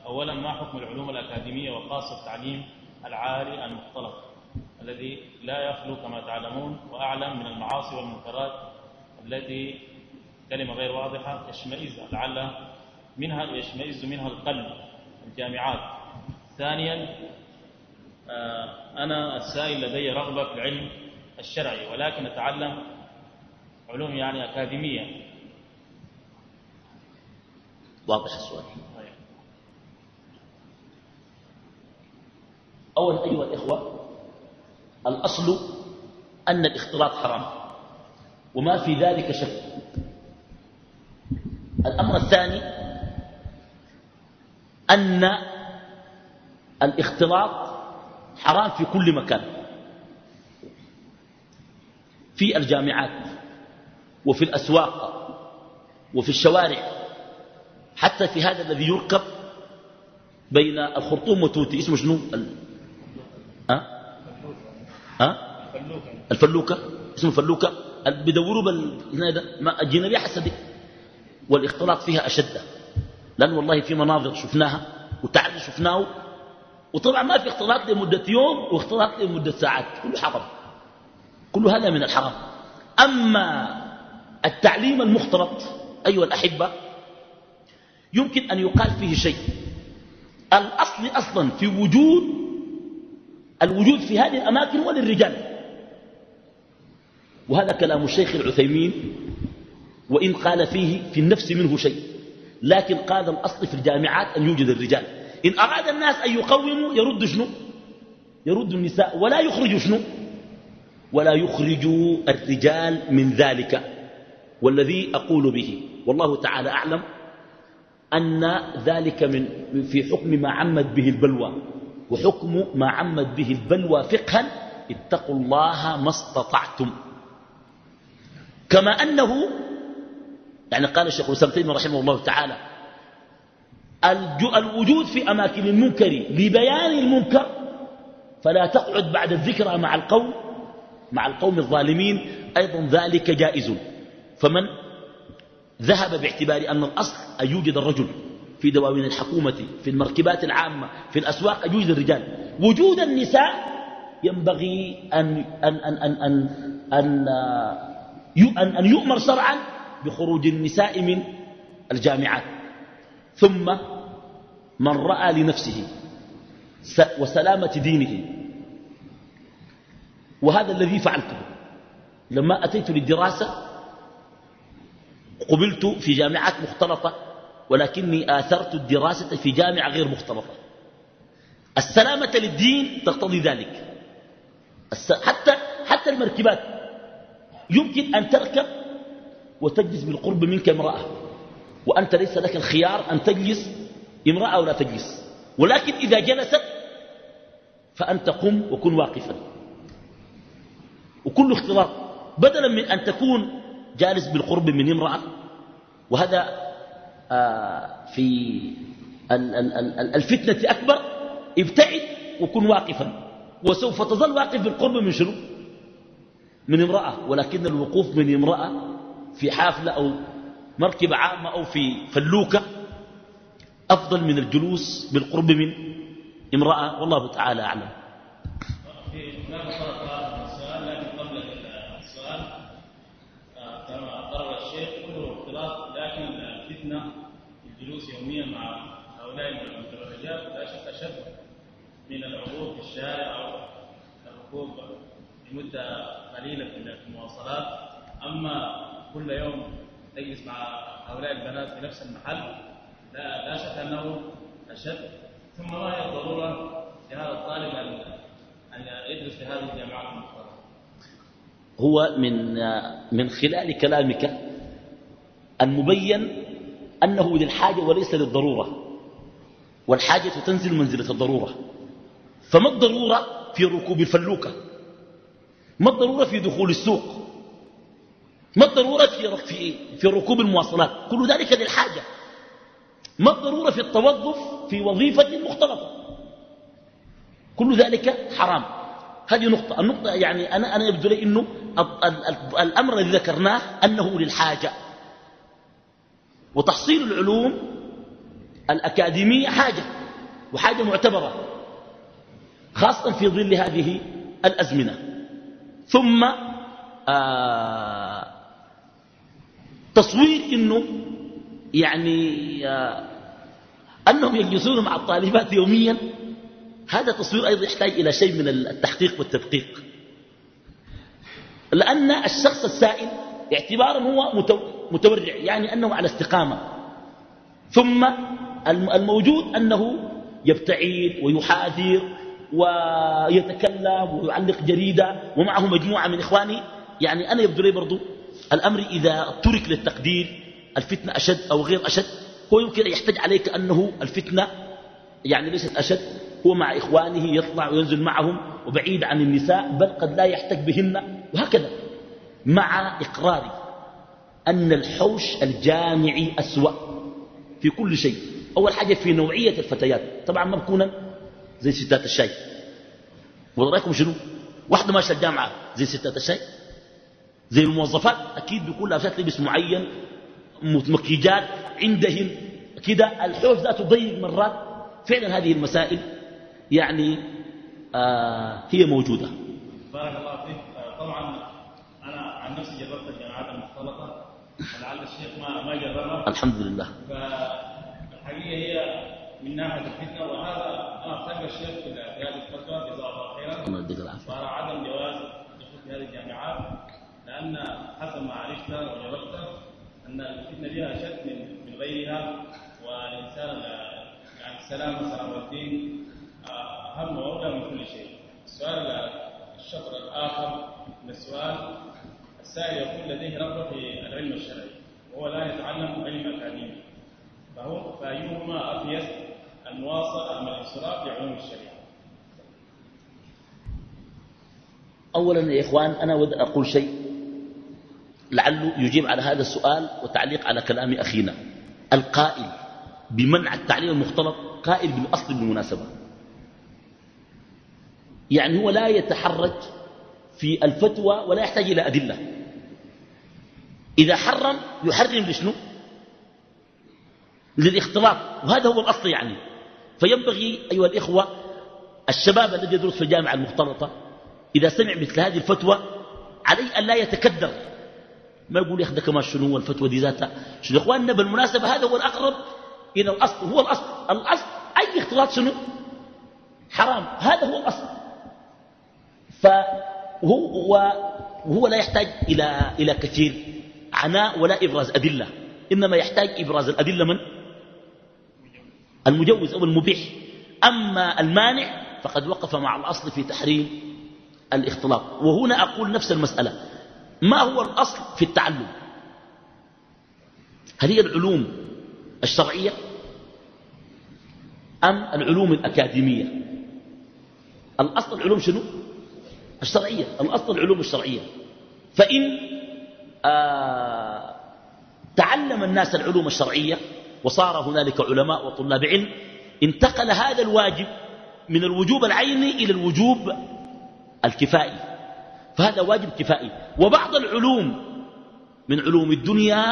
أولا ما حكم العلوم الأكاديمية وخاصة التعليم العالي المختلط الذي لا يخلو كما تعلمون وأعلم من المعاصي والمنكرات التي كلمة غير واضحة يشمئز لعل منها يشمئز منها القلب الجامعات. ثانيا أنا السائل لدي رغبة في العلم الشرعي ولكن أتعلم علوم يعني أكاديمية. واضح السؤال. أولا أيها الإخوة الأصل أن الاختلاط حرام وما في ذلك شك. الأمر الثاني أن الاختلاط حرام في كل مكان. في الجامعات وفي الأسواق وفي الشوارع. حتى في هذا الذي يركب بين الخرطوم وتوتي اسمه شنو؟ أه؟ أه؟ الفلوكة. اسمه الفلوكة. بدوروا بال... ما الجنة ريحة صدق والاختلاط فيها أشد. لأن والله في مناظر شفناها وتعري شفناه وطبعا ما في اختلاط لمدة يوم واختلاط لمدة ساعات. كله حرام. كل هذا من الحرام. أما التعليم المختلط أيها الأحبة يمكن أن يقال فيه شيء. الأصل أصلا في وجود الوجود في هذه الأماكن وللرجال. وهذا كلام الشيخ العثيمين وإن قال فيه في النفس منه شيء. لكن قال الأصل في الجامعات أن يوجد الرجال. إن أراد الناس أن يقوموا يرد شنو؟ يرد النساء ولا يخرجوا شنو؟ ولا يخرجوا الرجال من ذلك والذي أقول به. والله تعالى أعلم أن ذلك من في حكم ما عمت به البلوى وحكم ما عمت به البلوى فقها اتقوا الله ما استطعتم. كما أنه يعني قال الشيخ الإسلام رحمه الله تعالى الوجود في أماكن المنكر لبيان المنكر فلا تقعد بعد الذكرى مع القوم مع القوم الظالمين. أيضا ذلك جائز. فمن ذهب باعتبار أن الأصل أن يوجد الرجل في دواوين الحكومة في المركبات العامة في الأسواق أن يوجد الرجال. وجود النساء ينبغي أن, أن, أن, أن, أن, أن, أن, أن يؤمر شرعا بخروج النساء من الجامعات. ثم من رأى لنفسه وسلامة دينه. وهذا الذي فعلته. لما أتيت للدراسة قبلت في جامعات مختلطة ولكني آثرت الدراسة في جامعة غير مختلطة. السلامة للدين تقتضي ذلك. حتى, حتى المركبات. يمكن أن تركب وتجلس بالقرب منك امرأة. وأنت ليس لك الخيار أن تجلس امرأة أو لا تجلس. ولكن إذا جلست فأنت قم وكن واقفا. وكل اختلاط. بدلا من أن تكون جالس بالقرب من امرأة. وهذا آه، في الفتنة أكبر. ابتعد وكن واقفا. وسوف تظل واقف بالقرب من شنو؟ من امرأة. ولكن الوقوف من امرأة في حافلة أو مركبة عامة أو في فلوكة أفضل من الجلوس بالقرب من امرأة والله تعالى أعلم. يوميا مع هؤلاء المتبرجات لا شك أشد من العروض في الشارع أو الركوب لمدة قليلة في المواصلات أما كل يوم تجلس مع هؤلاء البنات في نفس المحل لا, لا شك أنه أشد. ثم ما هي الضرورة لهذا الطالب أن يدرس في هذه الجامعات المختلطة هو من من خلال كلامك المبين أنه للحاجة وليس للضرورة والحاجة تنزل منزلة الضرورة. فما الضرورة في ركوب الفلوكة؟ ما الضرورة في دخول السوق؟ ما الضرورة في, في, في ركوب المواصلات؟ كل ذلك للحاجة. ما الضرورة في التوظف في وظيفة مختلطة. كل ذلك حرام. هذه نقطة. النقطة يعني أنا, أنا يبدو لي أنه الأمر الذي ذكرناه أنه للحاجة. وتحصيل العلوم الأكاديمية حاجة وحاجة معتبرة خاصة في ظل هذه الأزمنة. ثم آه تصوير إنه يعني آه أنهم يجلسون مع الطالبات يوميا. هذا تصوير أيضا يحتاج إلى شيء من التحقيق والتدقيق. لأن الشخص السائل اعتبارا هو متورع يعني أنه على استقامة. ثم الموجود أنه يبتعد ويحاذر ويتكلم ويعلق جريدة ومعه مجموعة من اخوانه يعني أنا يبدو لي برضو الأمر إذا ترك للتقدير الفتنة أشد أو غير أشد؟ هو يمكن أن يحتج عليك أنه الفتنة يعني ليست أشد هو مع إخوانه يطلع وينزل معهم وبعيد عن النساء بل قد لا يحتج بهن وهكذا. مع إقراري أن الحوش الجامعي أسوأ في كل شيء. أول حاجة في نوعية الفتيات طبعا ما بكون زي ستات الشاي. ورايكم شنو؟ واحدة ماشية الجامعة زي ستات الشاي. زي الموظفات أكيد بيكون لابسات لبس معين مكيجات عندهم كده. الحوش ذاته ضيق مرات. فعلا هذه المسائل يعني آه هي موجودة. بارك الله فيك. طبعا أنا عن نفسي جربت الجامعات المختلطة. لعل الشيخ ما ما جربها. الحمد لله. فالحقيقة هي من ناحية الفتنة وهذا أنا أفتكر الشيخ في هذه الفترة. جزاه الله خيرا. الله يديك العافية. عدم جواز الدخول في هذه الجامعات لأن حسب ما عرفت وجربت أن الفتنة بها أشد من من غيرها والإنسان يعني السلام والسلام والدين أهم وأولى من كل شيء. السؤال الشطر الآخر من السؤال السائل يقول لديه رغبة في العلم الشرعي وهو لا يتعلم علم أكاديمي فهو فأيهما أفيد المواصل أم الانصراف لعلوم الشريعة؟ أولا يا إخوان أنا ود أقول شيء لعله يجيب على هذا السؤال وتعليق على كلام أخينا. القائل بمنع التعليم المختلط قائل بالأصل بالمناسبة. يعني هو لا يتحرج في الفتوى ولا يحتاج إلى أدلة. إذا حرم يحرم لشنو؟ للاختلاط. وهذا هو الأصل يعني. فينبغي أيها الإخوة الشباب الذي يدرس في الجامعة المختلطة إذا سمع مثل هذه الفتوى عليه أن لا يتكدر. ما يقول يا كما شنو الفتوى دي ذاتها؟ شنو اخواننا بالمناسبة هذا هو الأقرب إلى الأصل هو الأصل. الأصل أي اختلاط شنو؟ حرام هذا هو الأصل. فهو وهو لا يحتاج إلى إلى كثير عناء ولا إبراز أدلة. إنما يحتاج إبراز الأدلة من؟ المجوز أو المبيح. أما المانع فقد وقف مع الأصل في تحريم الاختلاط. وهنا أقول نفس المسألة. ما هو الأصل في التعلم؟ هل هي العلوم الشرعية أم العلوم الأكاديمية؟ الأصل العلوم شنو؟ الشرعية. الأصل العلوم الشرعية. فإن آه تعلم الناس العلوم الشرعية وصار هنالك علماء وطلاب علم انتقل هذا الواجب من الوجوب العيني إلى الوجوب الكفائي. فهذا واجب كفائي. وبعض العلوم من علوم الدنيا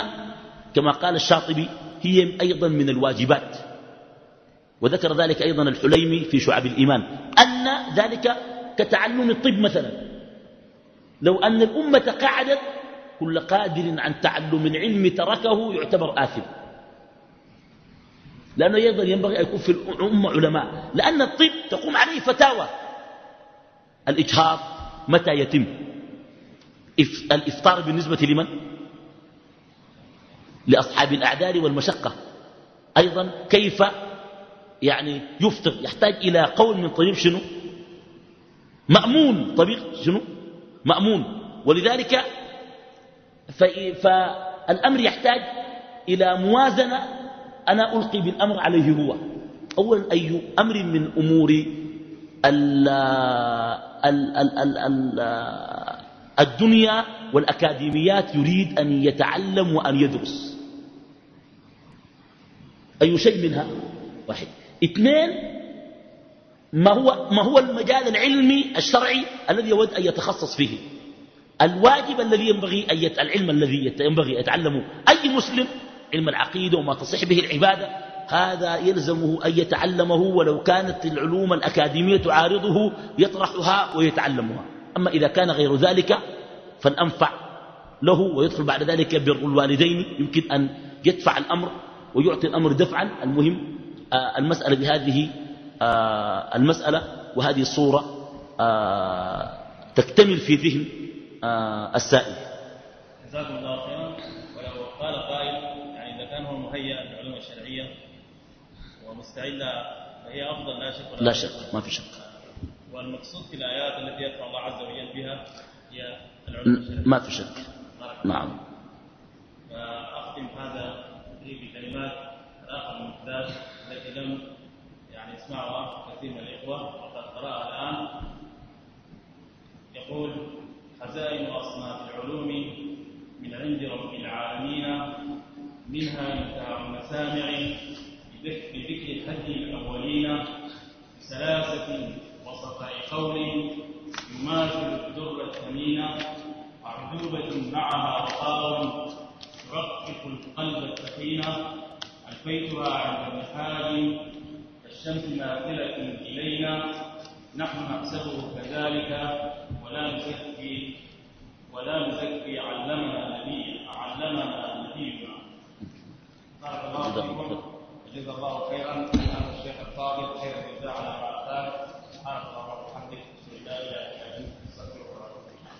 كما قال الشاطبي هي أيضا من الواجبات. وذكر ذلك أيضا الحليمي في شعب الإيمان. أن ذلك كتعلم الطب مثلا. لو أن الأمة قعدت كل قادر عن تعلم العلم تركه يعتبر آثم. لأنه أيضا ينبغي أن يكون في الأمة علماء. لأن الطب تقوم عليه فتاوى. الإجهاض متى يتم؟ الإفطار بالنسبة لمن؟ لأصحاب الأعذار والمشقة. أيضا كيف يعني يفطر؟ يحتاج إلى قول من طبيب شنو؟ مأمون. طبيب شنو؟ مأمون. ولذلك فالأمر يحتاج إلى موازنة. أنا ألقي بالأمر عليه هو. أولا أي أمر من أمور الدنيا والأكاديميات يريد أن يتعلم وأن يدرس. أي شيء منها؟ واحد. اثنين ما هو, ما هو المجال العلمي الشرعي الذي يود أن يتخصص فيه؟ الواجب الذي ينبغي أن. العلم الذي ينبغي يتعلمه أي مسلم علم العقيدة وما تصح به العبادة هذا يلزمه أن يتعلمه ولو كانت العلوم الأكاديمية تعارضه يطرحها ويتعلمها. أما إذا كان غير ذلك فالأنفع له ويدخل بعد ذلك بر الوالدين يمكن أن يدفع الأمر ويعطي الأمر دفعا. المهم آه، المسألة بهذه آه، المسألة وهذه الصورة آه، تكتمل في ذهن السائل. جزاكم الله خيرا. ولو قال قائل يعني إذا كان هو مهيأ للعلوم الشرعية ومستعد فهي أفضل لا شك لا شك ما في شك. والمقصود في الآيات التي يدفع الله عز وجل بها هي العلوم ما في شك. نعم. فأختم هذا بكلمات الآخر المحدث التي لم يعني يسمعها كثير من الإخوة. وقد قرأها الآن. يقول خزائن أصناف العلوم من عند رب العالمين منها منتهى المسامع بذكر الهدي الأولين بسلاسة وصفاء قول يماثل الدر الثمين وعذوبة معها وقار ترقق القلب السخين ألفيتها عند ابن كالشمس ماثلة إلينا نحن نحسبه كذلك ولا نزكي ولا نزكي علمنا نبي علمنا نبينا. بارك الله جزا الله خيرا. عن الشيخ الفاضل خير الجزاء على ما اعطاك سبحانك اللهم وبحمدك. اشهد ان لا اله الا انت استغفرك واتوب اليك